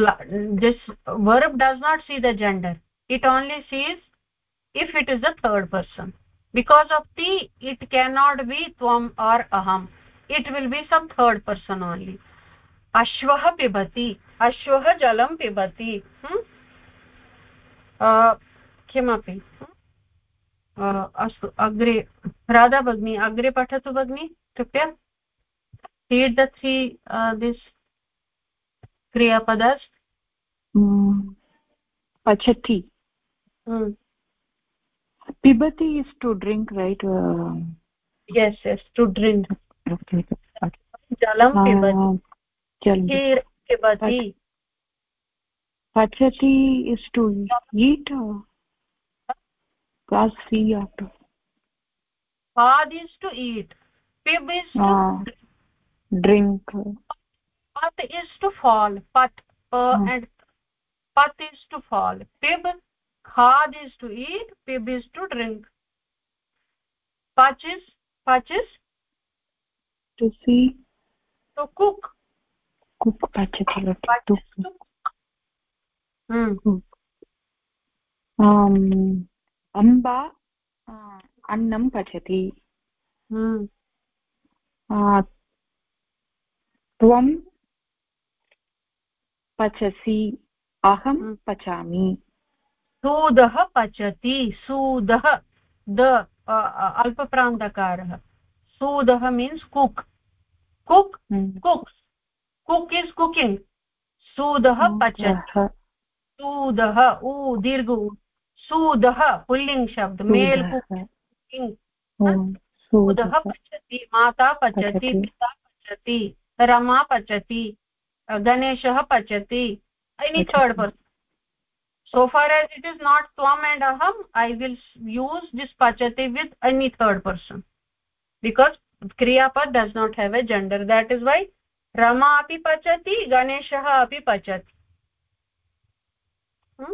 this verb does not see the gender it only sees if it is the third person because of the it cannot be त्वम् आर् अहम्. It will be some third person only अश्वः पिबति, अश्वः जलं पिबति। हम्म? किमपि। अस्तु अग्रे राधा भगिनी अग्रे पठतु भगिनी कृपया। रीड् द थ्री दिस् क्रियापदास् पचति। पिबति is to drink right yes yes to drink. jalam pibati. pibati. Pachati is to eat class c after. Pad is to eat. Pib is to uh, drink. Pat is to fall. Pat uh, hmm. and pat is to fall. Pib khad is to eat. Pib is to drink. Pach is pach is to see. to cook. Cook pachati to cook. hmm. Um amba अन्नं पचति। त्वं पचसि अहं हम्म। पचामि। सूदः पचति सूदः the अल्पप्रान्तकारः। सूदः means cook cook cook cook is cooking सूदः पचति। सूदः ऊ दीर्घ सूदः पुल्लिङ्ग् शब्द मेल् सूदः पचति माता पचति पिता पचति रमा पचति ganeshah pachati any third person so far as it is not tvam and aham i will use this pachati with any third person because kriya pad does not have a gender that is why rama api pachati ganeshah api pachati hmm?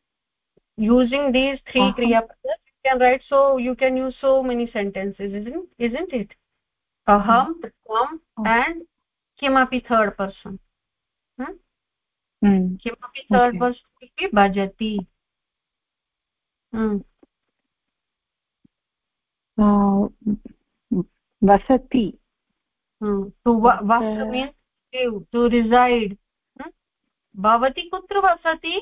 using these three uh -huh. kriya padas you can write so you can use so many sentences isn't isn't it aham tvam and kimapi third किमपि third person किमपि third person इति भजति वसति to वस means to reside भवती कुत्र वसति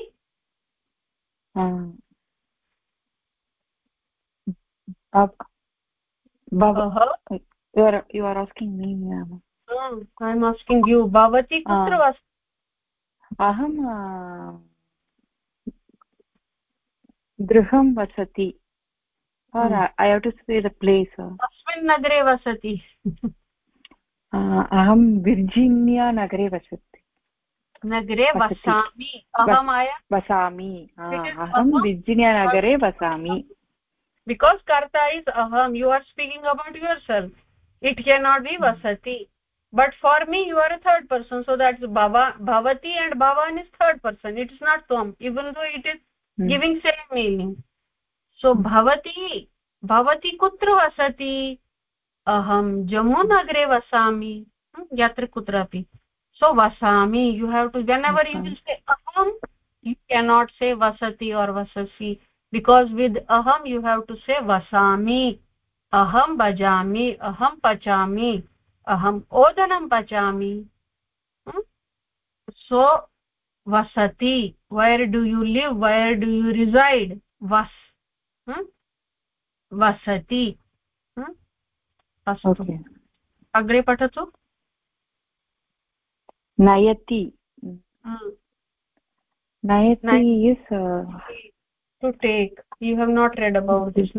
यु are asking अहं गृहं वसति। I have to say the place अस्मिन् नगरे वसति। अहं विर्जिनिया नगरे वसति। नगरे वसामि। अहम् वसामि। अहं विर्जिनिया नगरे वसामि। बिकास् कर्ता इस् अहं। You are speaking about yourself it can not be वसति but for me you are a third person so that भवति एण्ड् भवान् is third person it is not त्वम् even though it is giving same meaning so भवती भवती कुत्र वसति अहं जम्मूनगरे वसामि। यत्र कुत्रापि। So vasami you have to whenever you will say aham you cannot say vasati or vasasi because with aham you have to say vasami aham bhajami aham pachami aham odanam pachami hmm? so vasati where do you live where do you reside vas hmm? vasati hmm? अस्तु अग्रे पठतु नयति नयति is to take you have not read about this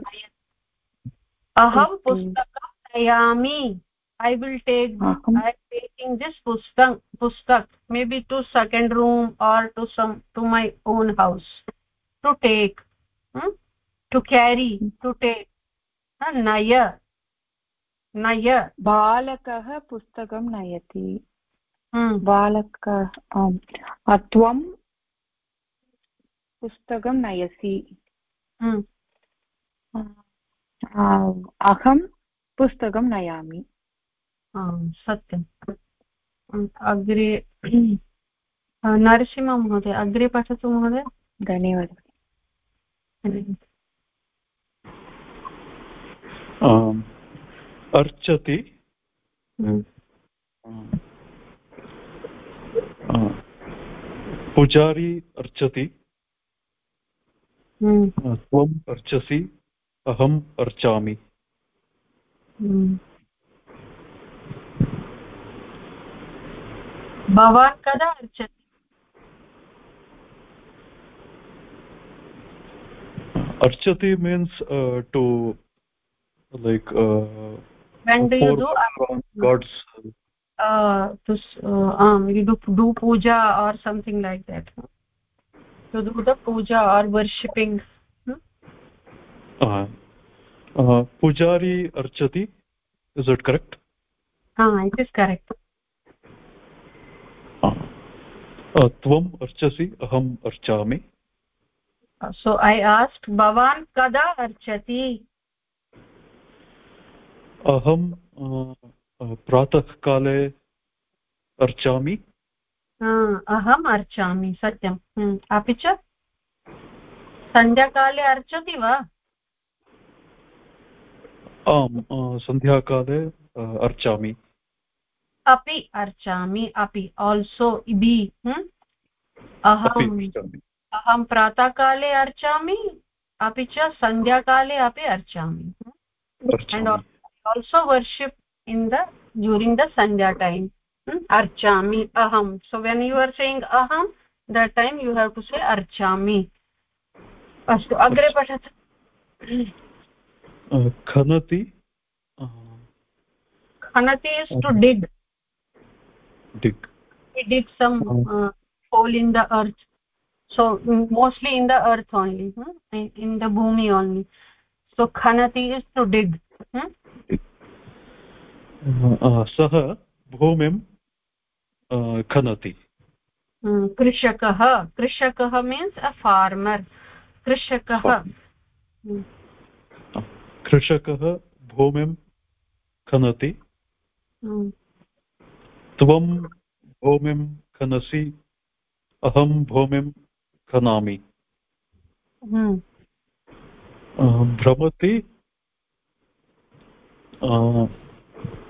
aham pustakam nayami i will take i am taking this pustak pustak maybe to second room or to some to my own house to take hmm? to carry to take naya naya बालकः पुस्तकं नयति बालकः त्वं पुस्तकं नयसि। हम्म। अहं पुस्तकं नयामि। सत्यम्। अग्रे नरसिंहमहोदय अग्रे पठतु महोदय। धन्यवादः। अर्चति। पुजारी अर्चति हम्म। त्वम् अर्चसि अहम् अर्चामि हम्म। भवान् कदा अर्चति अर्चति means to like when do you do god's uh, to, uh, um you do do puja or something like that to do the puja or worshipping hmm? uh, uh, pujari archati is it correct ah it is correct त्वम् अर्चसि अहम् अर्चामि so i asked bhavan kada archati अहं प्रातःकाले अर्चामि? अहम् अर्चामि सत्यम्। हम्म, अपि च? सन्ध्याकाले अर्चति वा? आम् सन्ध्याकाले अर्चामि। अपि अर्चामि अपि आल्सो बि हम्म? अहम् अहं प्रातःकाले अर्चामि अपि च सन्ध्याकाले अपि अर्चामि। Also worship in the During the sandhya time archami aham so when you are saying aham that time you have to say archami अस्तु अग्रे पठतु खनति खनति is to dig dig we dig some uh, hole in the earth so mostly in the earth only hmm? in, in the bhumi only so khanati is to dig hmm? सः भूमिं खनति। कृषकः कृषकः means अ farmer कृषकः। कृषकः भूमिं खनति। त्वं भूमिं खनसि अहं भूमिं खनामि।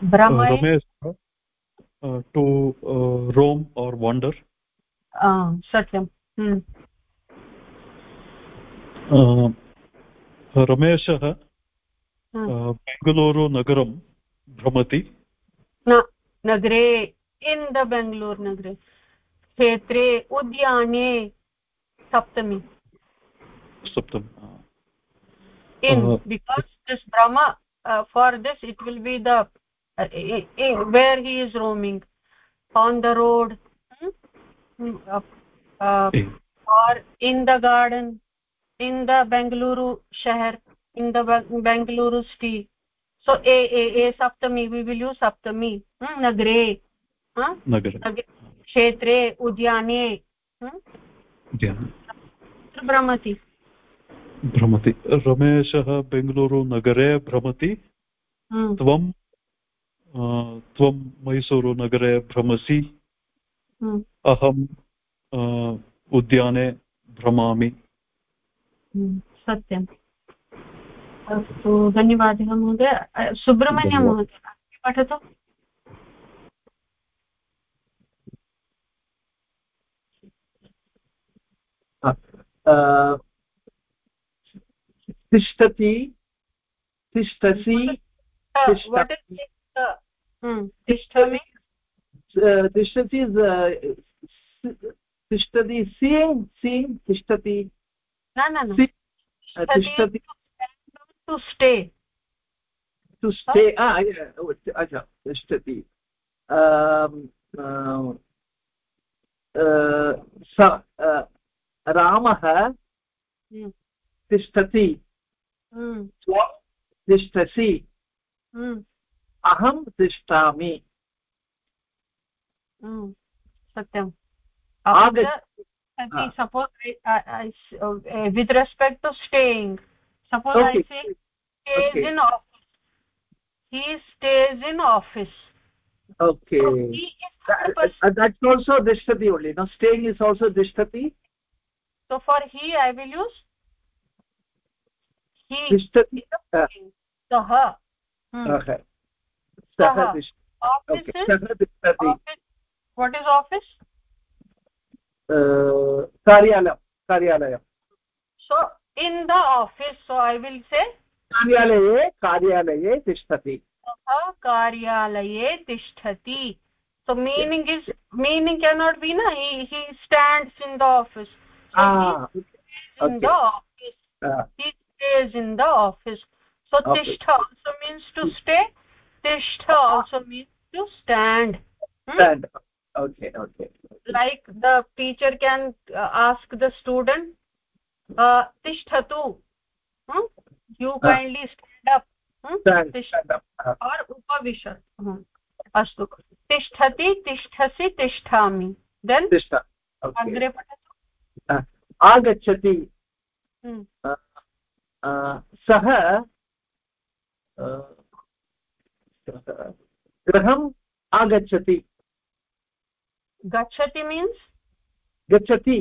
हम्म। भ्रमति Ramesh to roam or wander सत्यं हम्म। रमेशः बेङ्गलूरुनगरं भ्रमति। न नगरे इन् द बेङ्गलूर् नगरे। क्षेत्रे उद्याने सप्तमी। सप्तमी uh, this brahma uh, for this it will be the uh, where he is roaming on the road or in the garden in the Bengaluru शहर् in the Bengaluru city so a a Saptami we will यु सप्तमी नगरे क्षेत्रे उद्याने भ्रमति भ्रमति रमेशः बेङ्गलूरु नगरे भ्रमति त्वं त्वं मैसूरुनगरे भ्रमसि। हम्म। अहं उद्याने भ्रमामि। हम्म, सत्यम्। अस्तु धन्यवादः महोदय। सुब्रह्मण्यं महोदय पठतु। तिष्ठति तिष्ठसि तिष्ठति तिष्ठति सीङ्ग् सीङ्ग् तिष्ठति। तिष्ठति टु स्टे टु स्टे अच्छा तिष्ठति। रामः तिष्ठति। त्वं तिष्ठसि। अहं तिष्ठामि सत्यम् suppose I, I, uh, with respect to staying suppose okay. i say stays okay. in office he stays in office okay so that, uh, that's also dishtati only no staying is also dishtati so for he i will use तिष्ठति सः what is office कार्यालयं कार्यालयं so in the office so I will say कार्यालये कार्यालये तिष्ठति सः कार्यालये तिष्ठति so meaning is meaning cannot be na he he stands in the office so ah, he is in the office uh, he stays in the office so okay. tishtha also means to stay Tishtha also means to stand hmm? stand okay okay like the teacher can uh, ask the student uh, tishtatu hmm? you uh. kindly stand up hmm? stand, stand up uh. or upavishat hmm. अस्तु तिष्ठति तिष्ठसि तिष्ठामि then अग्रे पठतु आगच्छति सः गृहम् आगच्छति। गच्छति मीन्स् गच्छति।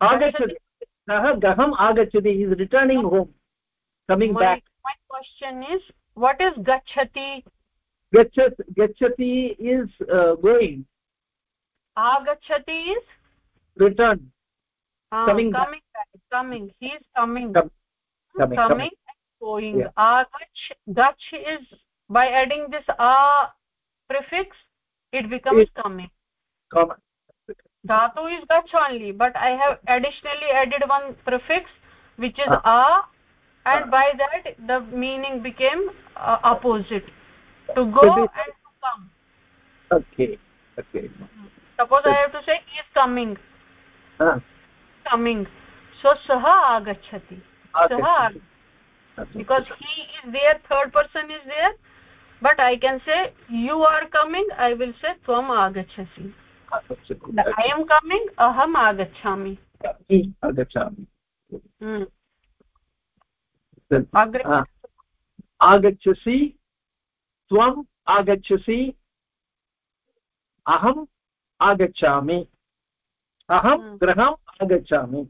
आगच्छति। सः गृहम् आगच्छति is returning home coming back my question is what is गच्छति? गच्छत् गच्छति इस् गोयिङ्ग् आगच्छति is return coming coming coming. He is coming. Coming, coming, going. Agach gach is by adding this a prefix it becomes coming coming dhatu is gach only but i have additionally added one prefix which is uh, a and uh, by that the meaning became uh, opposite. To go and to come. Okay. Okay. Suppose i have to say he is coming. Uh. coming. So sah agachati sah because he is there third person is there but i can say you are coming i will say tvam agachasi i am coming aham agachami hmm agachasi tvam agachasi अहम् आगच्छामि अहं Hmm. गृहम् आगच्छामि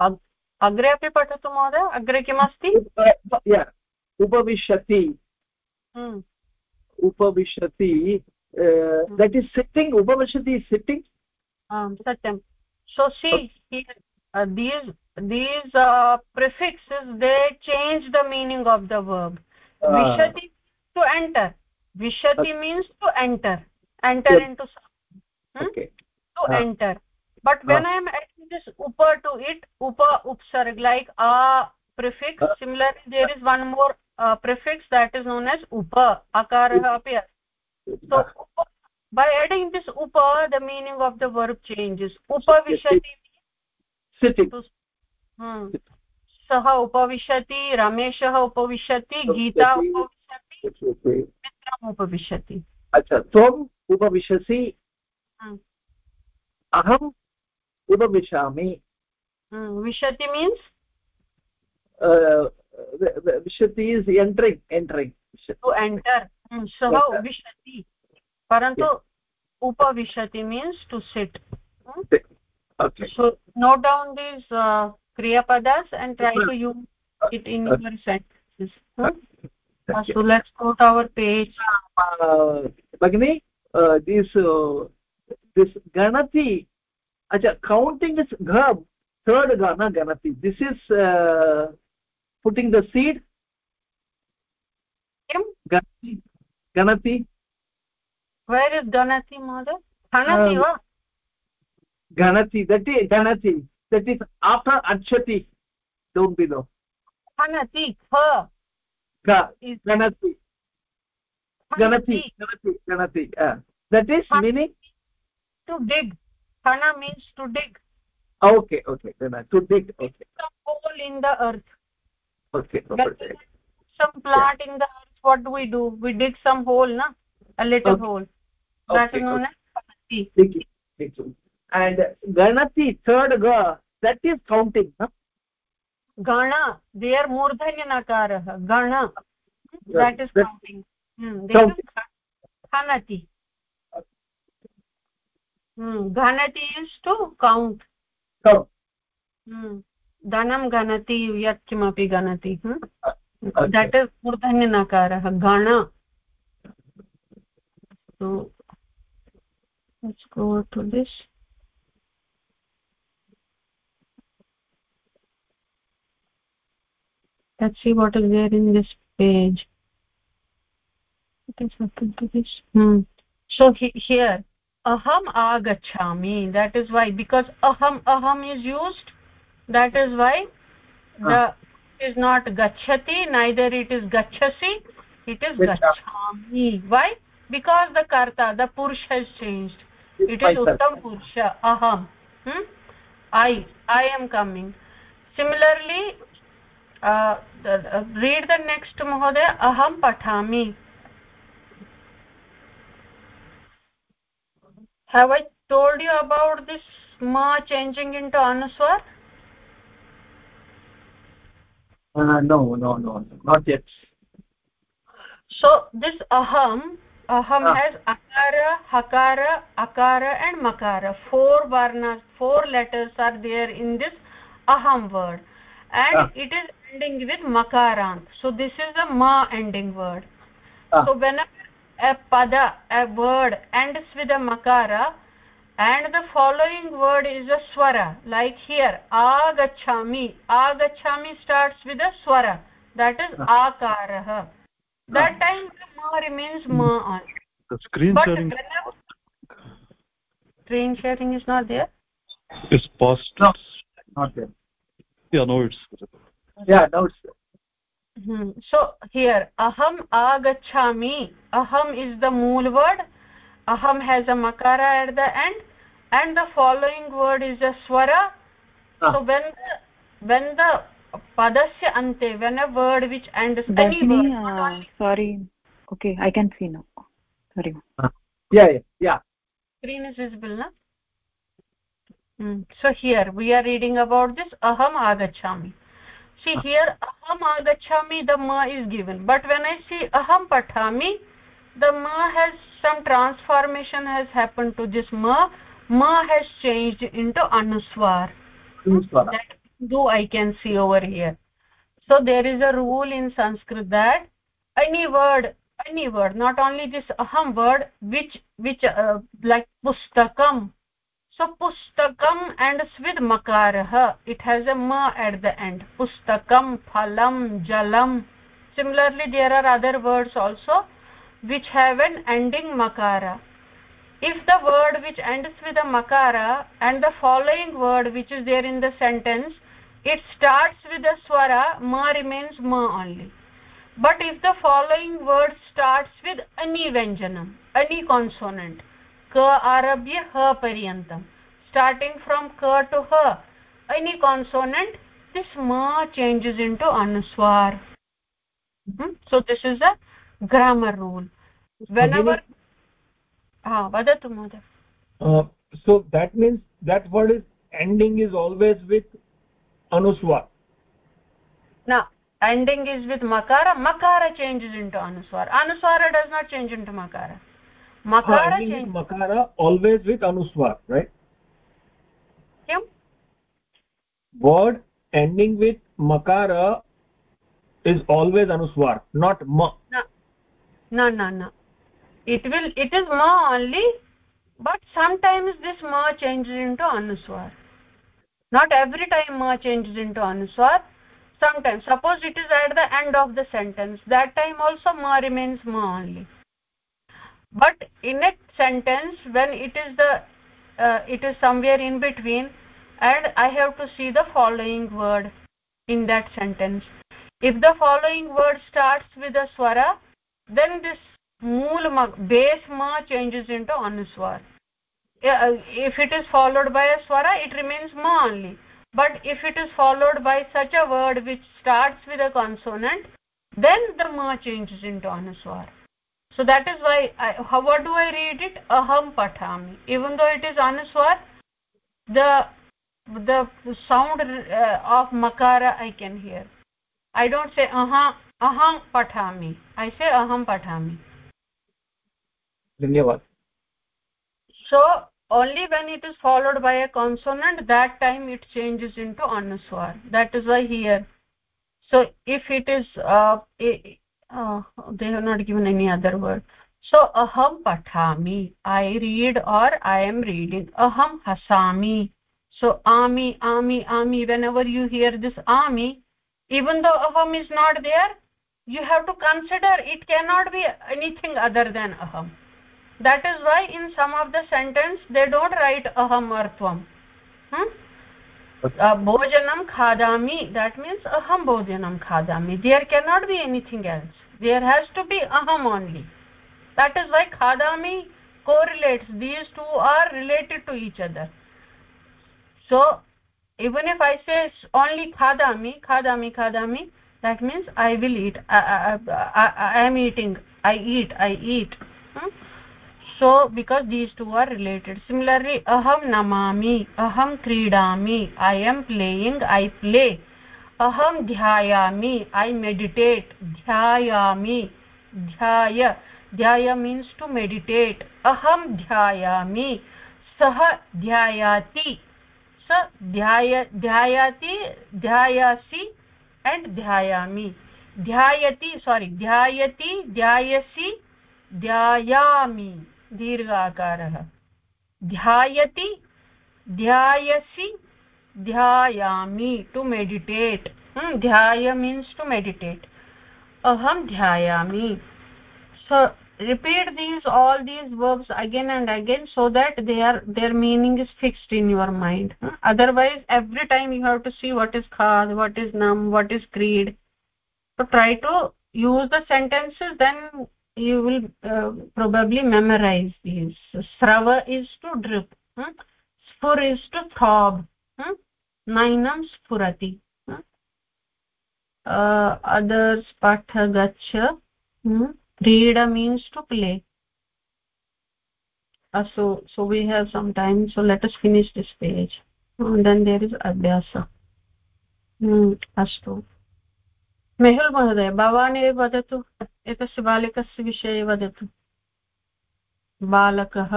अग्रे अपि पठतु महोदय? अग्रे किमस्ति? उपविशति। उपविशति दट् इस् सिट्टिङ्ग् उपविशति सिट्टिङ्ग् सत्यं so sees prefix they change the meaning of the verb विशति to enter विशति means to enter enter in to to enter but when i am adding this upa to it upa upsarg like a prefix Ah. similarly there is one more uh, prefix that is known as upa akarah api so upa, by adding this upa the meaning of the verb changes upavishati to hmm. सः उपविशति रमेशः उपविशति गीता उपविशति। मित्रम् उपविशति अच्छा त्वम् उपविशसि Hmm. अहम् उपविशामि Hmm. विशति means Uh, विशति is entering entering to enter सः Yes. उपविशति परन्तु उपविशति means to sit okay so note down these uh, kriya padas and try to use it in your sentences hmm? uh, so let's go to our page भगिनि this this गणति acha counting is gha third gha na ganati. This is uh, putting the seed. Ganati. Ganati. Where is ganati mother? Ganati um, va ganati. That is ganati. That is after achati. Down below. Ganati. Kha kha is ganati. Ganati. ganati. Ganati. Uh, that is meaning to dig khana means to dig. Okay okay then I, to dig okay. it's a hole in the earth. Okay okay some plant yeah. in the earth what do we do? We dig some hole na? A little okay. hole. That is okay, known okay. as ganati. And ganati third ga that is counting na? Gana they are more than one murdhanyanakarah gana that is counting. Hmm, they counting. Hmm is hmm dhanam ganati yat kimapi ganati hmm? Okay. that is murdhanya nakarah gana so let's go to this let's see what is there in this page what has happened to this hmm so he, here aham agachami that is why because aham aham is used. That is why the is not gachati neither it is gachasi it is Gacha- gachami. Why? Because the karta the purush has changed. It is uttam purusha aham. Hmm? i i am coming. Similarly uh, the, uh, read the next mohoday aham pathami have i told you about this ma changing into anuswar uh, no no no not yet so this aham aham Ah. has akara hakara akara and makara four varnas four letters are there in this aham word and Ah. it is ending with makarant so this is a ma ending word Ah. so whenever a pada a word ends with a makara and the following word is a swara like here agachami agachami starts with a swara that is akarah that time the ma remains ma on The screen but sharing screen sharing is not there is past. No. not yet Yeah, no, it's yeah now it's hmm. So here aham agachami. Aham is the mool word. Aham has a makara at the end. And the following word is a swara. Ah. so when the, when the padasya ante when a word which ends any Darshini, word not uh, only sorry. Okay i can see now. Sorry. Yeah yeah yeah. Screen is visible na? Hmm. so here we are reading about this aham agachami see here aham agachami the ma is given. But when i see aham pathami the ma has some transformation has happened to this ma. Ma has changed into anuswar. That do i can see over here. So there is a rule in sanskrit that any word any word not only this aham word which which uh, like pustakam so pustakam and with makarah it has a ma at the end pustakam phalam jalam similarly there are other words also which have an ending makara if the word which ends with a makara and the following word which is there in the sentence it starts with a swara ma remains ma only but if the following word starts with any vyanjanam any consonant ka arabhya ha paryantam starting from ka to ha any consonant this ma changes into anuswar hmm? so this is a grammar rule. Whenever ha vadatu mohoday so that means that word is ending is always with anuswar now ending is with makara. Makara changes into anuswar anuswara does not change into makara makara changes makara always with anuswar right? Kim? word ending with makara is always anuswar not ma. No no no, no. it will it is ma only but sometimes this ma changes into anuswar. Not every time ma changes into anuswar sometimes. Suppose it is at the end of the sentence that time also ma remains ma only but in a sentence when it is the uh, it is somewhere in between and i have to see the following word in that sentence. If the following word starts with a swara then this mool ma base ma changes into anuswar if it is followed by a swara it remains ma only. But if it is followed by such a word which starts with a consonant then the ma changes into anuswar so that is why I, how what do i read it? Aham pathami even though it is anuswar the the sound uh, of makara i can hear. I don't say aha aham pathami i say aham pathami dhanyawad so only when it is followed by a consonant that time it changes into anuswar. That is why here. So if it is uh, uh, they have not given any other word so aham pathami i read or i am reading. Aham hasami so ami ami ami whenever you hear this ami even though aham is not there you have to consider it cannot be anything other than aham. That is why in some of the sentence they don't write aham or tvam. Hmm? Uh, bhojanam khadami that means aham bhojanam khadami. There cannot be anything else. There has to be aham only. That is why khadami correlates. These two are related to each other. So even if i say only khadami khadami khadami that means i will eat. I, I, I, I am eating. I eat i eat. Hmm? So because these two are related similarly aham namami aham kridami i am playing i play. Aham dhyayami i meditate. Dhyayami dhyaya. Dhyaya means to meditate. Aham dhyayami sah dhyayati. Sa dhyaya dhyayati dhyayasi and dhyayami. Dhyayati sorry dhyayati dhyayasi दीर्घ आकार ध्यायति, ध्यायसि, ध्यायामि to meditate ध्याय means to meditate अहम ध्यायामि। So repeat these all these verbs again and again so that they are their meaning is fixed in your mind otherwise every time you have to see what is खाद what is नम what is क्रीड creed try to use the sentences then you will uh, probably memorize these srava is to drip hmm? spur is to throb hmm? nainam spurati hmm? uh, others patha gacha hmm? means to play uh, so so we have some time so let us finish this page and then there is abhyasa hmm astu Mehul महोदय भवान् एव वदतु एतस्य बालकस्य विषये वदतु। बालकः।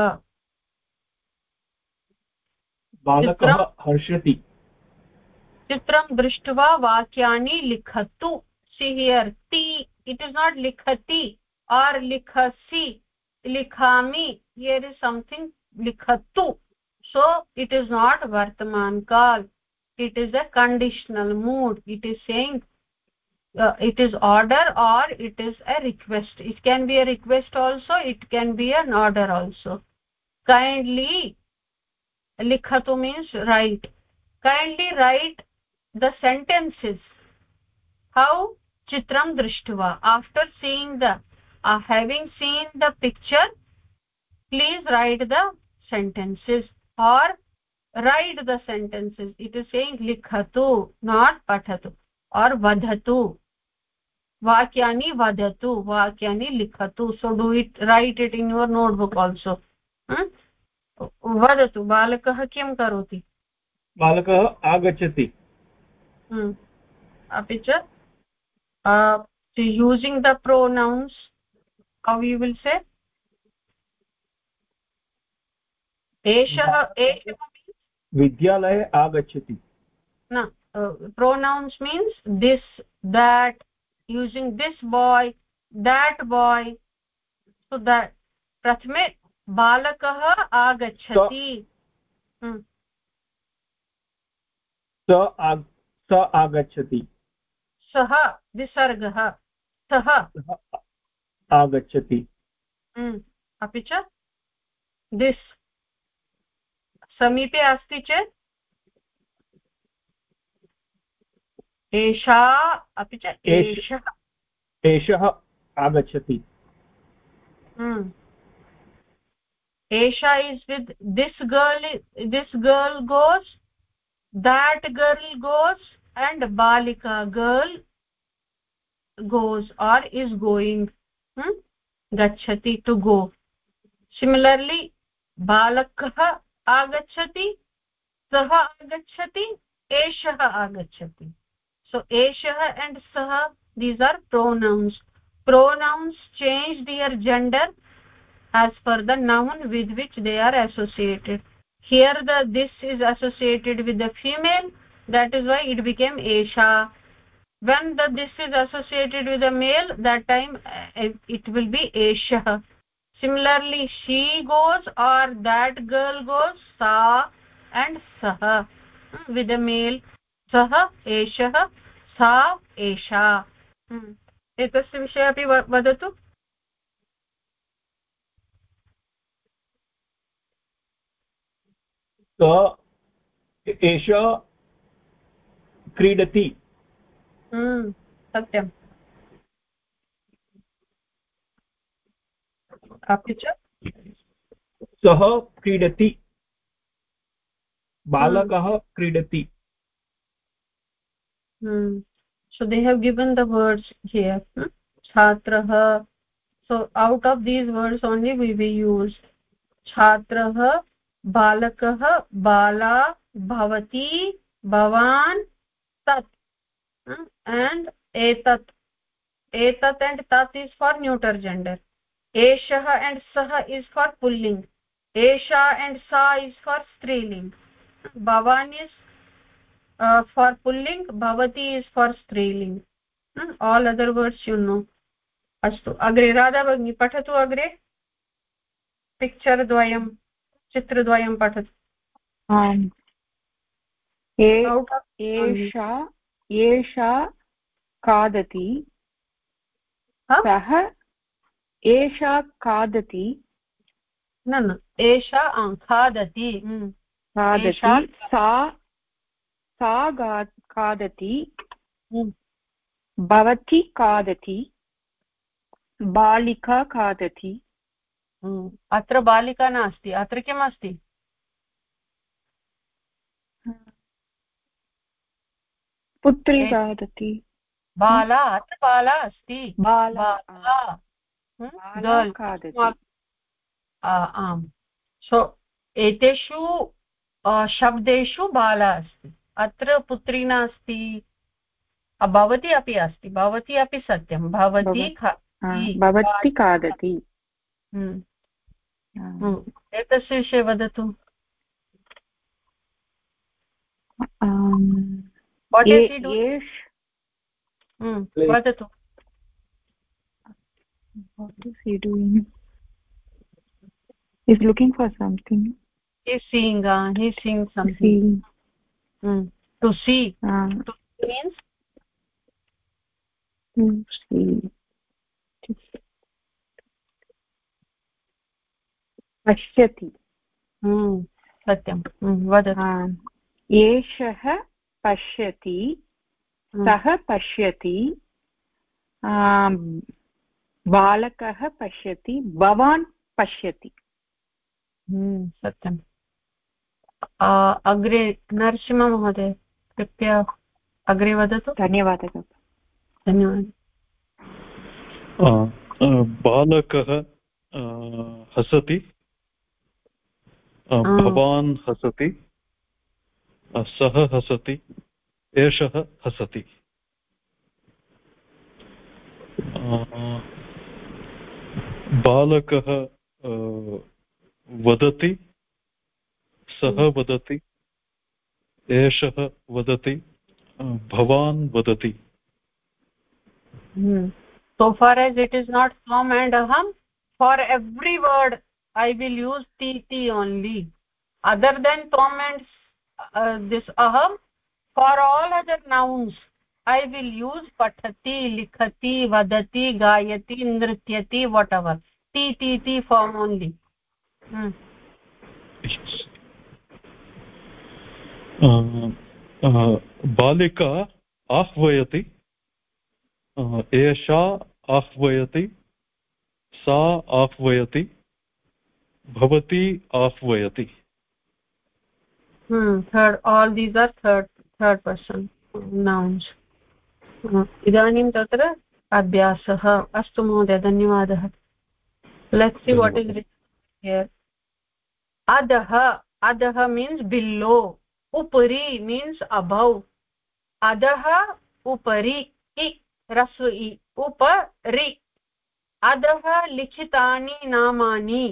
बालकः हर्षति। चित्रं दृष्ट्वा वाक्यानि लिखतु। सी हियर् ति इट् इस् नाट् लिखति आर् लिखसि लिखामि हियर् इस् संथिङ्ग् लिखतु। so it is not vartaman kal it is a conditional mood it is saying uh, it is order or it is a request. It can be a request also it can be an order also. Kindly likhatu means write. Kindly write the sentences. How? Chitram drishtva after seeing the uh, having seen the picture please write the sentences or write the sentences. It is saying likhatu not pathatu और वदतु वाक्यानि वदतु वाक्यानि लिखतु। So do it write it in your notebook also वदतु बालकः किं करोति? बालकः आगच्छति। हम्म। अपि च using the pronouns how you will say एषः एषः विद्यालये आगच्छति। न। Pronouns means this that using this boy that boy so that प्रथमे बालकः आगच्छति स आगच्छति सः विसर्गः सः आगच्छति अपि च दिस् समीपे अस्ति चेत् एषा अपि च एषः एषः। आगच्छति। हम्म। एषा is with this girl this girl goes that girl goes and बालिका girl goes or is going गच्छति टु गो सिमिलर्लि बालकः आगच्छति सः आगच्छति एषः आगच्छति। So eshah and sah these are pronouns. Pronouns change their gender as per the noun with which they are associated. Here the this is associated with the female. That is why it became esha when the this is associated with a male that time uh, it will be eshah similarly she goes or that girl goes sa and sah with a male sah eshah sa esha एतस्य विषये अपि वदतु। एषा क्रीडति। सत्यम्। अपि च। सः क्रीडति। बालकः क्रीडति। So they have given the words here hmm? chhatrah so out of these words only we will use chhatrah balakah bala bhavati bhavan tat and etat etat and tat is for neuter gender eshah and sah is for pulling esha and sa is for striling bhavan is uh, for pulling bhavati is for striling hmm? all other words you know. अस्तु अग्रे राधा भगिनी पठतु अग्रे picture द्वयं चित्रद्वयं पठतु एषा एषा खादति सः एषा खादति न न एषा खादति खादति सा सा खादति भवती खादति बालिका खादति। अत्र बालिका नास्ति। अत्र किम् अस्ति पुत्री खादति। बाला? अत्र बाला अस्ति। बाला आम्। सो एतेषु शब्देषु बाला अस्ति। अत्र पुत्री नास्ति भवती अपि अस्ति भवती अपि सत्यं भवती भवती खादति हम्म। हम्म। एतस्य विषये वदतु वदतु what is he doing he's looking for something he's seeing uh, he's seeing something see. To see to means to see पश्यति सत्यं वदतु एषः पश्यति सः पश्यति बालकः पश्यति भवान् पश्यति सत्यम् अग्रे नरसिंहमहोदय कृपया अग्रे वदतु। धन्यवादः धन्यवादः। बालकः हसति। भवान् हसति। सः हसति। एषः हसति। बालकः वदति। सः वदति एषः वदति भवान् वदति। So far as it is not form and अहं for every word I will use T टी ओन्ली अदर् देन् तोम् एण्ड् दिस् अहं for all other nouns I will use पठति लिखति वदति गायति नृत्यति वट् एवर् टी टी टी फार्म् ओन्ली बालिका आह्वयति एषा आह्वयति सा आह्वयति भवती आह्वयति third all these are third third person nouns इदानीं तत्र अभ्यासः अस्तु महोदय धन्यवादः let's see what is here अधः अधः मीन्स् बिल्लो उपरि मीन्स् अभौ अधः उपरि इ रस्व इ, उपरि. अधः लिखितानि नामानि,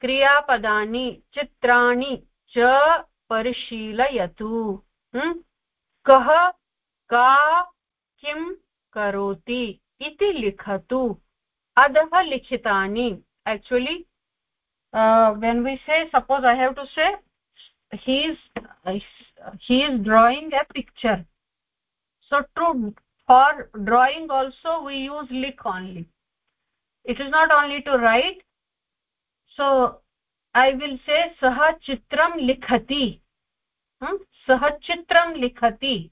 क्रियापदानि, चित्राणि च परिशीलयतु। कः, का, किं करोति इति लिखतु। अधः लिखितानि। Actually when we say suppose I have to say he is uh, he is drawing a picture so to for drawing also we use lik only it is not only to write so i will say sah chitram likhati hmm? sah chitram likhati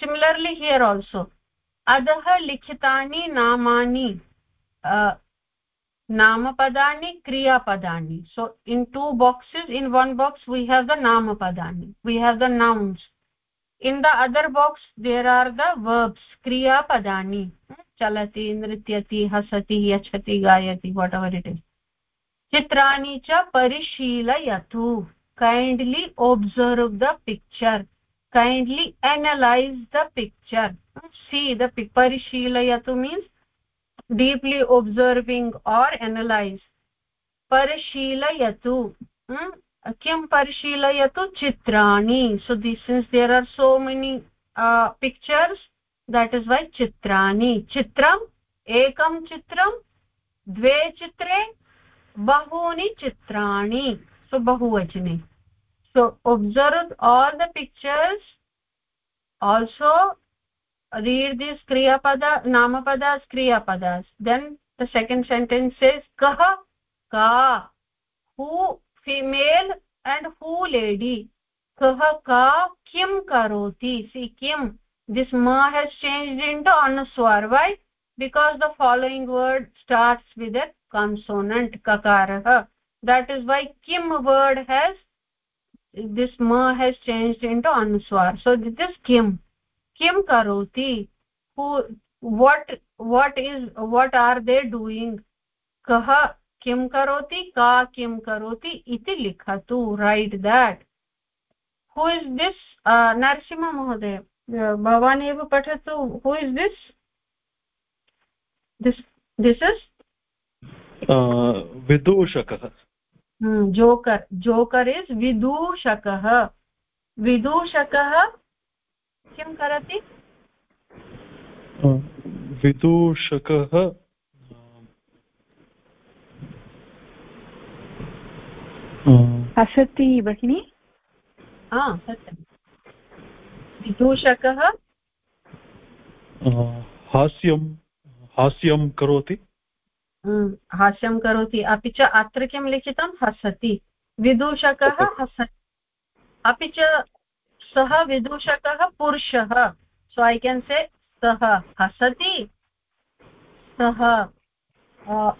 similarly here also adah likhitani namani uh, नामपदानि, क्रियापदानि। So in two boxes in one box we have the नाम पदा we have the nouns in the other box there are the verbs क्रियापदा चलति नृत्य हसती, यच्छति, गायति whatever it is चित्राणि च परिशीलयतु। Kindly observe the picture analyse analyze the picture see the picture deeply observing or analyze parishilayatu hmm? किं परिशीलयतु चित्राणि so this is there are so many pictures that is why चित्राणि चित्रम् एकं चित्रं द्वे चित्रे बहूनि चित्राणि सो बहुवचने so observe all the pictures also read these kriya pada nama then the second sentence says kah ka who female and who lady? Kah ka kim karoti? See kim this ma has changed into anuswar why because the following word starts with a consonant kakarah. That is why kim word has this ma has changed into anuswar. So this is kim karoti who what what is what are they doing? kah किं करोति? का किं करोति? इति लिखतु right that who is this नरसिंहमहोदय भवान् एव पठतु who is this this this is विदूषकः। Joker joker is विदूषकः। विदूषकः किं करोति? विदूषकः हसति भगिनि? हा सत्यं विदूषकः? हास्यं हास्यं करोति? हास्यं करोति। अपि च अत्र किं लिखितं? हसति। विदूषकः हसति। अपि च सः विदूषकः पुरुषः। सो ऐ केन् से सः हसति। सः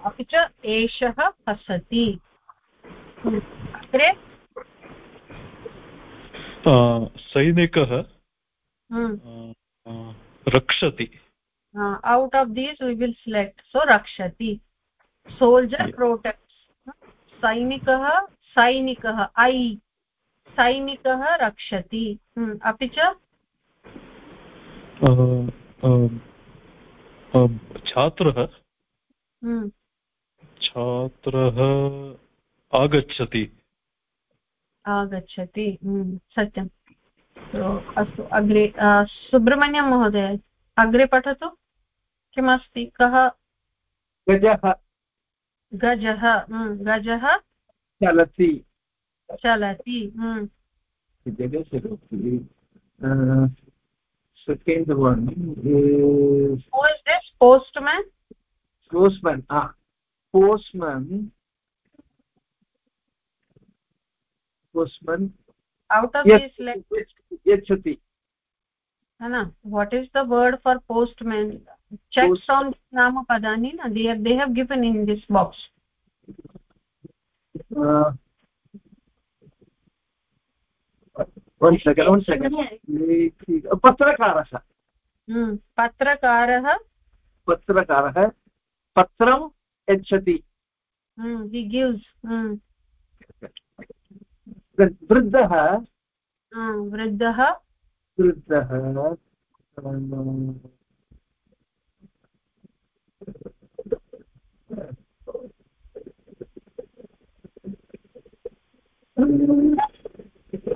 अपि च एषः हसति। अग्रे? सैनिकः रक्षति। Out of these we will select so रक्षति। सोल्जर् प्रोटेक्ट्स् सैनिकः सैनिकः ऐ सैनिकः रक्षति। अपि च? छात्रः? छात्रः आगच्छति। आगच्छति। सत्यं अस्तु अग्रे सुब्रह्मण्यं महोदय अग्रे पठतु। किमस्ति? कः? गजः। गजः। गजः? चलति। चलति postman postman postman postman out of यच्छति is the word for postman check song नाम पदानि न? They have given in this box one second one second. पत्रकारः पत्रकारः पत्रकारः पत्रं यच्छति वृद्धः वृद्धः वृद्धः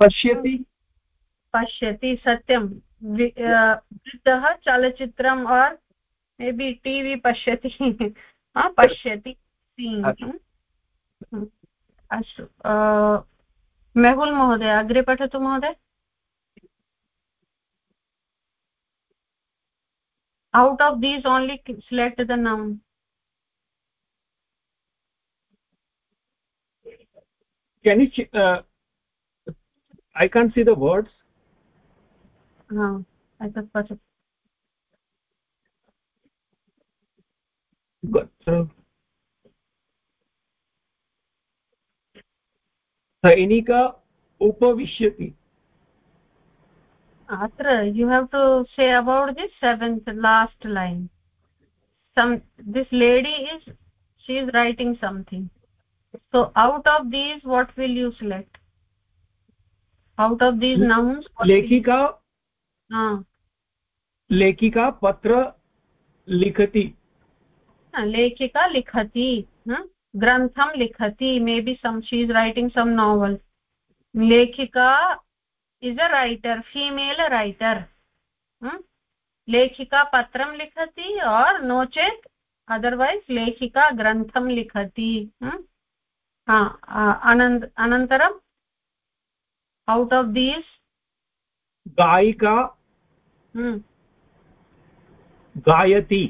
पश्यति पश्यति सत्यं। वृद्धः चलचित्रम् और् मे बि टि वि पश्यति। पश्यति। अस्तु। मेहुल् महोदय अग्रे पठतु महोदय। Out of these only select the noun can you uh, i can't see the words. अच्छा। सैनिका उपविश्यति। अत्र you have to say about this seventh last line this lady is she is writing something so out of these what will you select out of these nouns लेखिका लेखिका पत्र लिखति। लेखिका लिखति ग्रन्थं लिखति मे बि सम् she is writing some novel लेखिका is a writer female writer लेखिका पत्रं लिखति और् नो चेत् अदर्वैस् लेखिका ग्रन्थं लिखति अनन्तरम् औट् आफ् दीस् गायिका गायति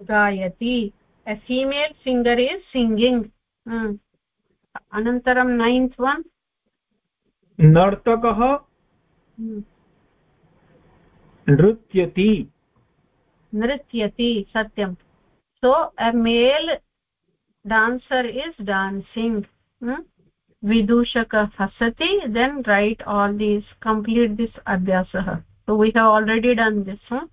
गायति a female singer is singing hmm. anantaram ninth one नर्तकः नृत्यति नृत्यति सत्यं so a male dancer is dancing hmm? vidushaka hasati then write all these complete this abhyasah so, we have already done this, huh?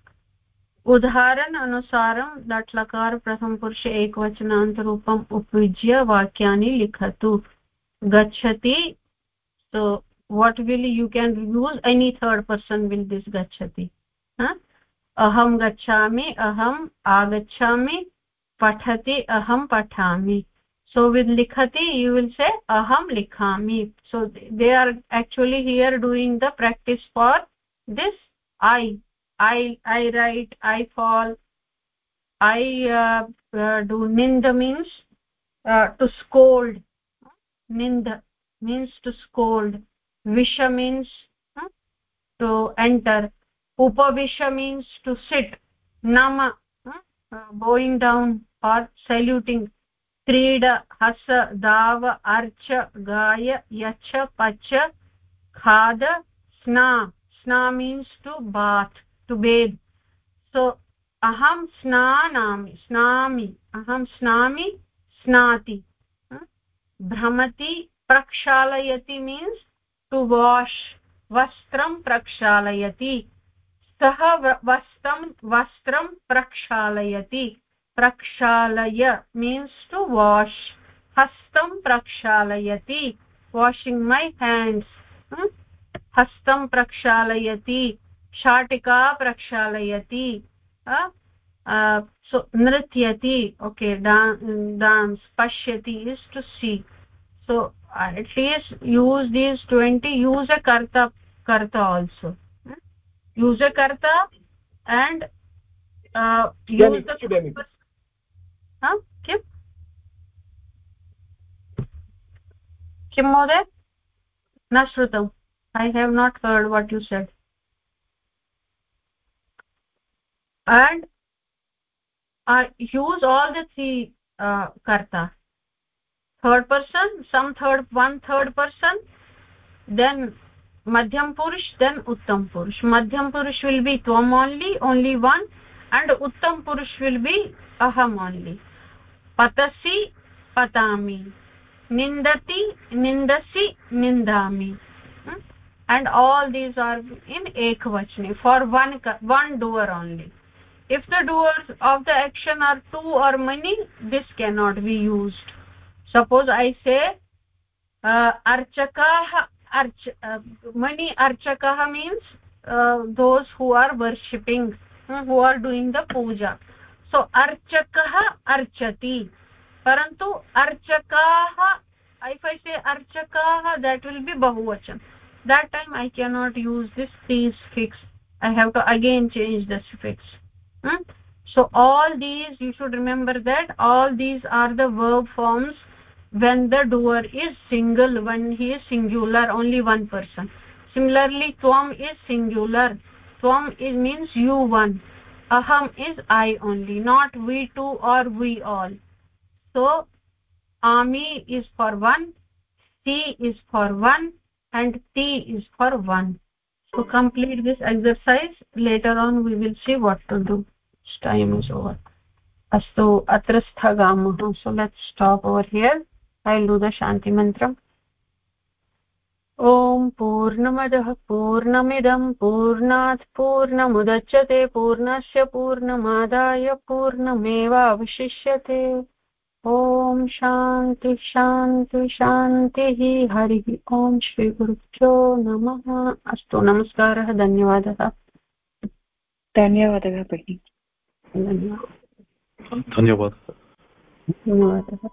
उदाहरण अनुसारं लट्लकार प्रथमपुरुष एकवचनान्तरूपम् उपयुज्य वाक्यानि लिखतु गच्छति so what will you can use any third person will this गच्छति अहं गच्छामि अहम् आगच्छामि पठति अहं पठामि सो विद् लिखति यू विल् से अहं लिखामि so they are actually here doing the practice for this i i i write i fall i uh, uh, do ninda means uh, to scold ninda means to scold visha means uh, to enter upavisha means to sit nama uh, bowing down or saluting creed हस दाव urge गाय यच्छ पच खाद स्ना स्ना means to bath to bathe. So, अहं स्नानामि, स्नामि, अहं स्नामि, स्नाति। भ्रमति प्रक्षालयति मीन्स् टु वाश् वस्त्रं प्रक्षालयति। सः वस्त्रं वस्त्रं प्रक्षालयति। prakshalaya means to wash hastam prakshalayati washing my hands हस्तं प्रक्षालयति शाटिका प्रक्षालयति सो नृत्यति ओके डान्स् पश्यति is to see so at least use these twenty use a कर्ता कर्ता आल्सो यूस् अ कर्ता एण्ड् किम् किं महोदय न श्रुतम् I have not heard what you said and uh, use all the three uh, karta third person some third one third person then madhyam purush then uttam purush madhyam purush will be tvam only only one and uttam purush will be aham only पतसि पतामि निन्दति निन्दसि निन्दामि and all these are in ekvachani for one one doer only if the doers of the action are two or many this cannot be used suppose i say uh, archakah arch uh, many archakah means uh, those who are worshipping who are doing the puja so अर्चकः अर्चति परन्तु अर्चकाः if i say archakaah that will be bahuvachan that time i cannot use this these fix. I have to again change the suffix hmm? so all these you should remember that all these are the verb forms when the doer is single when he is singular only one person. Similarly tvam is singular. Tvam is means you one. Aham is i only not we two or we all. So ami is for one ti is for one and ti is for one so complete this exercise later on we will see what to do time is over astu atra sthagamah so let's stop over here i'll do the shanti mantram ॐ पूर्णमदः पूर्णमिदं पूर्णात् पूर्णमुदच्यते पूर्णस्य पूर्णमादाय पूर्णमेवावशिष्यते ॐ शान्ति शान्ति शान्तिः हरिः ॐ श्रीगुरुभ्यो नमः। अस्तु नमस्कारः धन्यवादः। धन्यवादः भगिनि धन्यवादः। धन्यवादः।